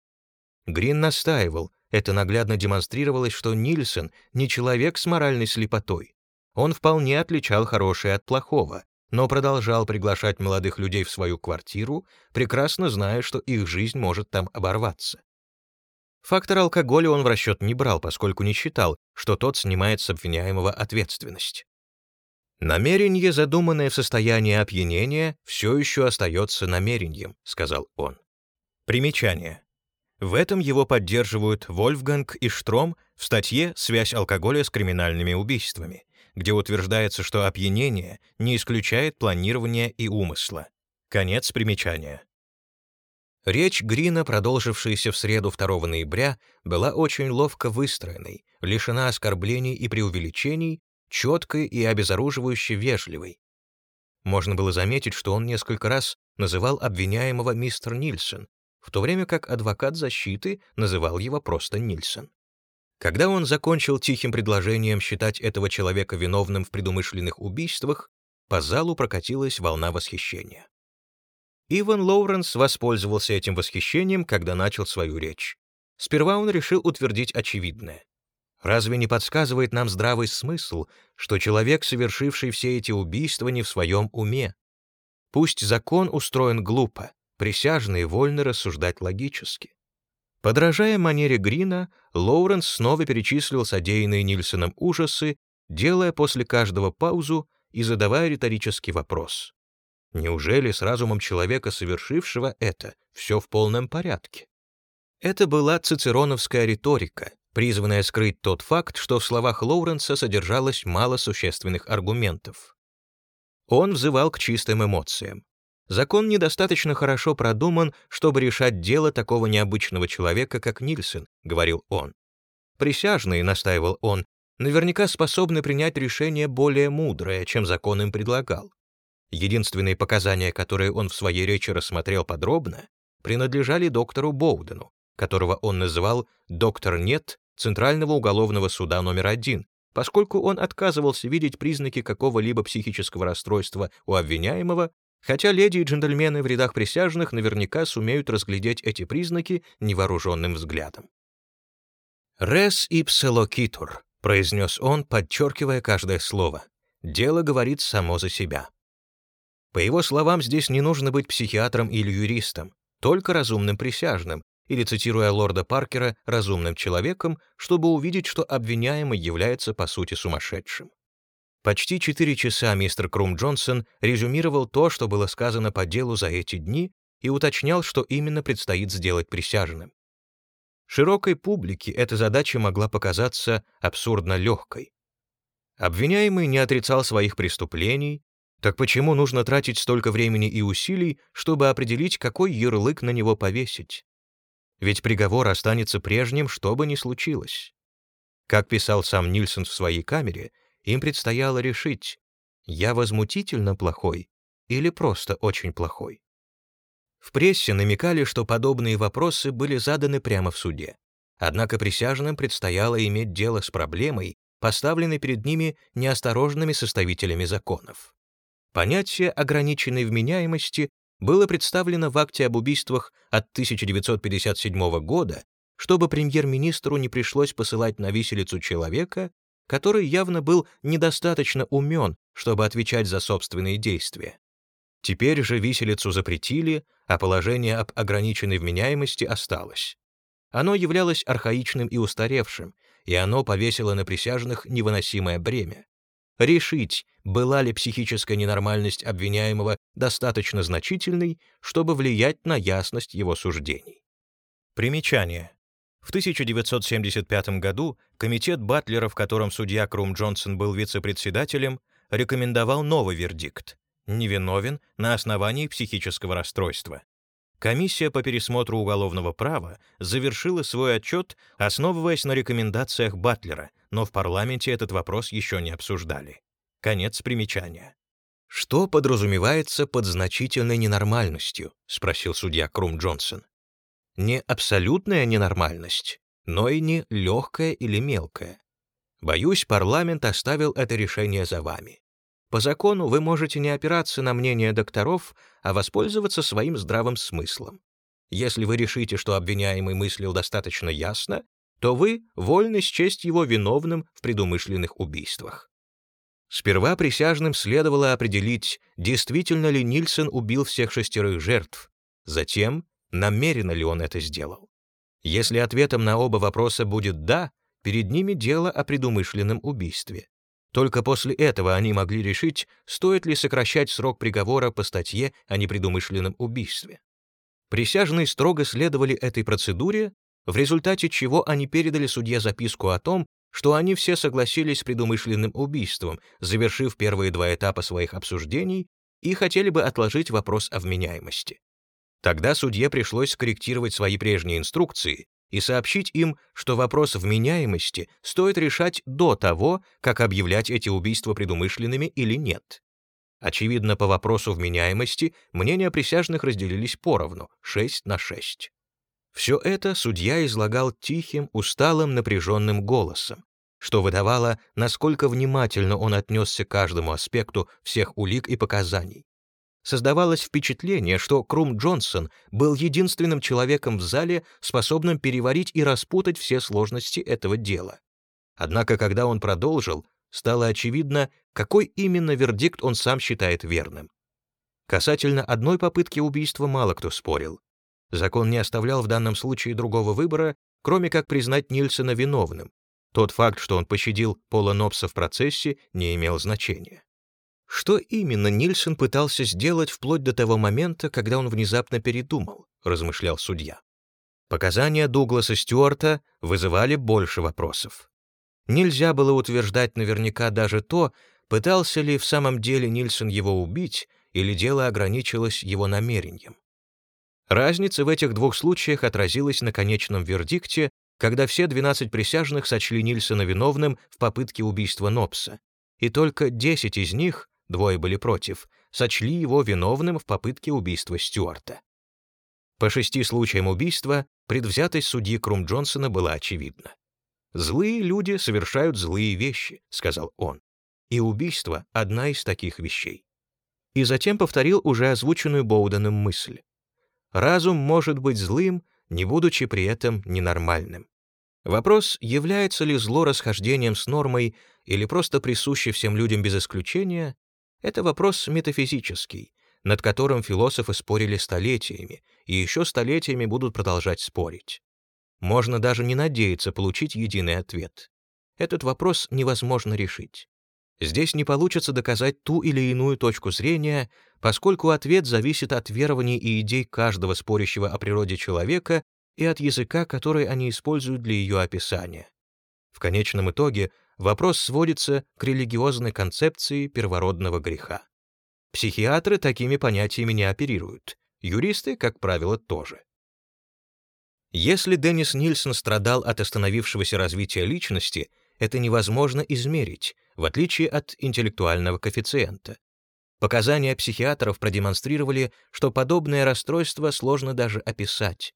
[SPEAKER 1] Грин настаивал, это наглядно демонстрировалось, что Нильсон не человек с моральной слепотой. Он вполне отличал хорошее от плохого, но продолжал приглашать молодых людей в свою квартиру, прекрасно зная, что их жизнь может там оборваться. Фактор алкоголя он в расчет не брал, поскольку не считал, что тот снимает с обвиняемого ответственность. «Намерение, задуманное в состоянии опьянения, все еще остается намерением», — сказал он. Примечание. В этом его поддерживают Вольфганг и Штром в статье «Связь алкоголя с криминальными убийствами», где утверждается, что опьянение не исключает планирования и умысла. Конец примечания. Речь Грина, продолжившаяся в среду 2 ноября, была очень ловко выстроенной, лишена оскорблений и преувеличений, четкой и обезоруживающе вежливой. Можно было заметить, что он несколько раз называл обвиняемого мистер Нильсон, в то время как адвокат защиты называл его просто Нильсон. Когда он закончил тихим предложением считать этого человека виновным в предумышленных убийствах, по залу прокатилась волна восхищения. Иван Лоуренс воспользовался этим восхищением, когда начал свою речь. Сперва он решил утвердить очевидное. Разве не подсказывает нам здравый смысл, что человек, совершивший все эти убийства, не в своем уме? Пусть закон устроен глупо, присяжные вольны рассуждать логически. Подражая манере Грина, Лоуренс снова перечислил содеянные Нильсоном ужасы, делая после каждого паузу и задавая риторический вопрос. Неужели с разумом человека, совершившего это, все в полном порядке? Это была цицероновская риторика, призванная скрыть тот факт, что в словах Лоуренса содержалось мало существенных аргументов. Он взывал к чистым эмоциям. Закон недостаточно хорошо продуман, чтобы решать дело такого необычного человека, как Нильсон, говорил он. Присяжные, настаивал он, наверняка способны принять решение более мудрое, чем закон им предлагал. Единственные показания, которые он в своей речи рассмотрел подробно, принадлежали доктору Боудену, которого он называл «доктор нет» Центрального уголовного суда номер один, поскольку он отказывался видеть признаки какого-либо психического расстройства у обвиняемого, хотя леди и джентльмены в рядах присяжных наверняка сумеют разглядеть эти признаки невооруженным взглядом. «Рес loquitur», — произнес он, подчеркивая каждое слово. «Дело говорит само за себя». По его словам, здесь не нужно быть психиатром или юристом, только разумным присяжным, или, цитируя лорда Паркера, разумным человеком, чтобы увидеть, что обвиняемый является по сути сумасшедшим. Почти четыре часа мистер Крум Джонсон резюмировал то, что было сказано по делу за эти дни, и уточнял, что именно предстоит сделать присяжным. Широкой публике эта задача могла показаться абсурдно легкой. Обвиняемый не отрицал своих преступлений, так почему нужно тратить столько времени и усилий, чтобы определить, какой ярлык на него повесить? Ведь приговор останется прежним, что бы ни случилось. Как писал сам Нильсон в своей камере, им предстояло решить, я возмутительно плохой или просто очень плохой. В прессе намекали, что подобные вопросы были заданы прямо в суде. Однако присяжным предстояло иметь дело с проблемой, поставленной перед ними неосторожными составителями законов. Понятие ограниченной вменяемости было представлено в акте об убийствах от 1957 года, чтобы премьер-министру не пришлось посылать на виселицу человека, который явно был недостаточно умен, чтобы отвечать за собственные действия. Теперь же виселицу запретили, а положение об ограниченной вменяемости осталось. Оно являлось архаичным и устаревшим, и оно повесило на присяжных невыносимое бремя. решить, была ли психическая ненормальность обвиняемого достаточно значительной, чтобы влиять на ясность его суждений. Примечание. В 1975 году комитет Батлера, в котором судья Крум Джонсон был вице-председателем, рекомендовал новый вердикт — невиновен на основании психического расстройства. Комиссия по пересмотру уголовного права завершила свой отчет, основываясь на рекомендациях Батлера, но в парламенте этот вопрос еще не обсуждали. Конец примечания. «Что подразумевается под значительной ненормальностью?» — спросил судья Крум Джонсон. «Не абсолютная ненормальность, но и не легкая или мелкая. Боюсь, парламент оставил это решение за вами. По закону вы можете не опираться на мнение докторов, а воспользоваться своим здравым смыслом. Если вы решите, что обвиняемый мыслил достаточно ясно, то вы вольны счесть его виновным в предумышленных убийствах. Сперва присяжным следовало определить, действительно ли Нильсон убил всех шестерых жертв, затем, намеренно ли он это сделал. Если ответом на оба вопроса будет «да», перед ними дело о предумышленном убийстве. Только после этого они могли решить, стоит ли сокращать срок приговора по статье о непредумышленном убийстве. Присяжные строго следовали этой процедуре, в результате чего они передали судье записку о том, что они все согласились с предумышленным убийством, завершив первые два этапа своих обсуждений и хотели бы отложить вопрос о вменяемости. Тогда судье пришлось скорректировать свои прежние инструкции и сообщить им, что вопрос вменяемости стоит решать до того, как объявлять эти убийства предумышленными или нет. Очевидно, по вопросу вменяемости мнения присяжных разделились поровну, 6 на 6. Все это судья излагал тихим, усталым, напряженным голосом, что выдавало, насколько внимательно он отнесся к каждому аспекту всех улик и показаний, Создавалось впечатление, что Крум Джонсон был единственным человеком в зале, способным переварить и распутать все сложности этого дела. Однако, когда он продолжил, стало очевидно, какой именно вердикт он сам считает верным. Касательно одной попытки убийства мало кто спорил. Закон не оставлял в данном случае другого выбора, кроме как признать Нильсона виновным. Тот факт, что он пощадил Пола Нопса в процессе, не имел значения. Что именно Нильсон пытался сделать вплоть до того момента, когда он внезапно передумал, размышлял судья. Показания Дугласа Стюарта вызывали больше вопросов. Нельзя было утверждать наверняка даже то, пытался ли в самом деле Нильсон его убить, или дело ограничилось его намерением. Разница в этих двух случаях отразилась на конечном вердикте, когда все 12 присяжных сочли Нильсона виновным в попытке убийства Нопса, и только 10 из них двое были против, сочли его виновным в попытке убийства Стюарта. По шести случаям убийства предвзятость судьи Крум Джонсона была очевидна. «Злые люди совершают злые вещи», — сказал он. «И убийство — одна из таких вещей». И затем повторил уже озвученную Боуденом мысль. «Разум может быть злым, не будучи при этом ненормальным». Вопрос, является ли зло расхождением с нормой или просто присуще всем людям без исключения, это вопрос метафизический, над которым философы спорили столетиями и еще столетиями будут продолжать спорить. Можно даже не надеяться получить единый ответ. Этот вопрос невозможно решить. Здесь не получится доказать ту или иную точку зрения, поскольку ответ зависит от верований и идей каждого спорящего о природе человека и от языка, который они используют для ее описания. В конечном итоге вопрос сводится к религиозной концепции первородного греха. Психиатры такими понятиями не оперируют, юристы, как правило, тоже. Если Деннис Нильсон страдал от остановившегося развития личности, это невозможно измерить, в отличие от интеллектуального коэффициента. Показания психиатров продемонстрировали, что подобное расстройство сложно даже описать.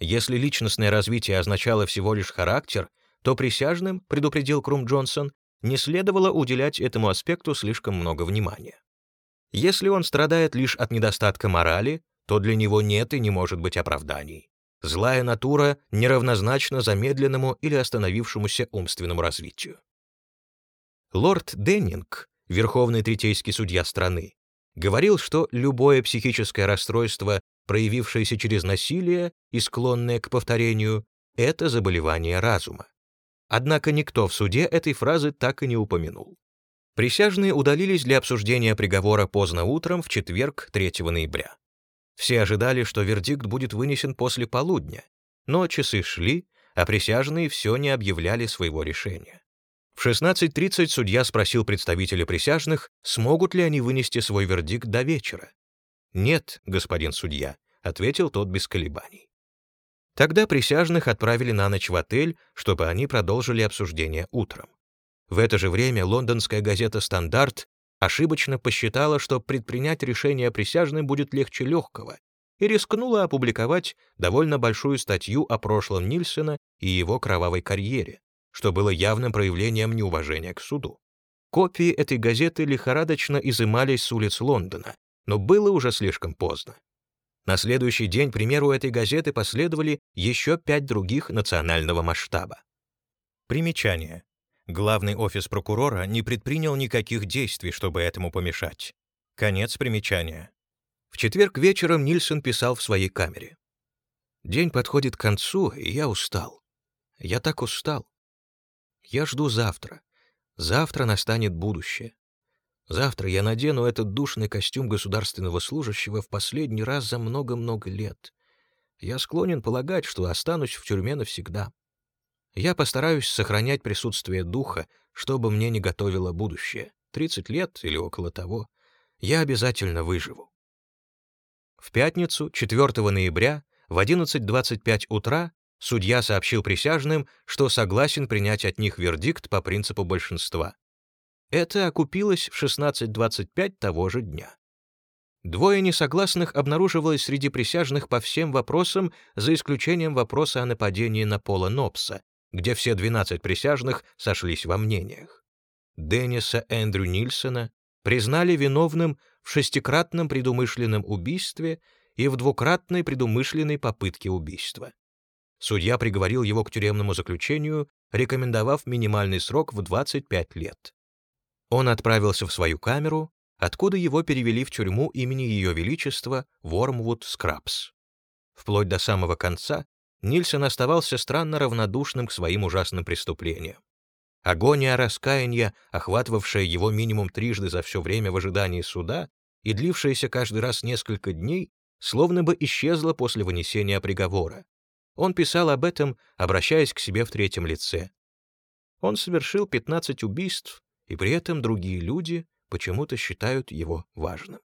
[SPEAKER 1] Если личностное развитие означало всего лишь характер, то присяжным, предупредил Крум Джонсон, не следовало уделять этому аспекту слишком много внимания. Если он страдает лишь от недостатка морали, то для него нет и не может быть оправданий. Злая натура неравнозначна замедленному или остановившемуся умственному развитию. Лорд Деннинг, верховный третейский судья страны, говорил, что любое психическое расстройство, проявившееся через насилие и склонное к повторению, это заболевание разума. Однако никто в суде этой фразы так и не упомянул. Присяжные удалились для обсуждения приговора поздно утром в четверг 3 ноября. Все ожидали, что вердикт будет вынесен после полудня, но часы шли, а присяжные все не объявляли своего решения. В 16.30 судья спросил представителя присяжных, смогут ли они вынести свой вердикт до вечера. «Нет, господин судья», — ответил тот без колебаний. Тогда присяжных отправили на ночь в отель, чтобы они продолжили обсуждение утром. В это же время лондонская газета «Стандарт» ошибочно посчитала, что предпринять решение присяжным будет легче легкого, и рискнула опубликовать довольно большую статью о прошлом Нильсона и его кровавой карьере, что было явным проявлением неуважения к суду. Копии этой газеты лихорадочно изымались с улиц Лондона, но было уже слишком поздно. На следующий день примеру этой газеты последовали еще пять других национального масштаба. Примечание. Главный офис прокурора не предпринял никаких действий, чтобы этому помешать. Конец примечания. В четверг вечером Нильсон писал в своей камере. «День подходит к концу, и я устал. Я так устал. Я жду завтра. Завтра настанет будущее. Завтра я надену этот душный костюм государственного служащего в последний раз за много-много лет. Я склонен полагать, что останусь в тюрьме навсегда. Я постараюсь сохранять присутствие духа, чтобы мне не готовило будущее. 30 лет или около того. Я обязательно выживу. В пятницу, 4 ноября, в 11.25 утра, судья сообщил присяжным, что согласен принять от них вердикт по принципу большинства. Это окупилось в 16.25 того же дня. Двое несогласных обнаруживалось среди присяжных по всем вопросам, за исключением вопроса о нападении на Пола Нопса, где все 12 присяжных сошлись во мнениях. Денниса Эндрю Нильсона признали виновным в шестикратном предумышленном убийстве и в двукратной предумышленной попытке убийства. Судья приговорил его к тюремному заключению, рекомендовав минимальный срок в 25 лет. Он отправился в свою камеру, откуда его перевели в тюрьму имени Ее Величества Вормвуд Скрабс. Вплоть до самого конца Нильсон оставался странно равнодушным к своим ужасным преступлениям. Агония раскаяния, охватывавшая его минимум трижды за все время в ожидании суда и длившаяся каждый раз несколько дней, словно бы исчезла после вынесения приговора. Он писал об этом, обращаясь к себе в третьем лице. Он совершил 15 убийств, и при этом другие люди почему-то считают его важным.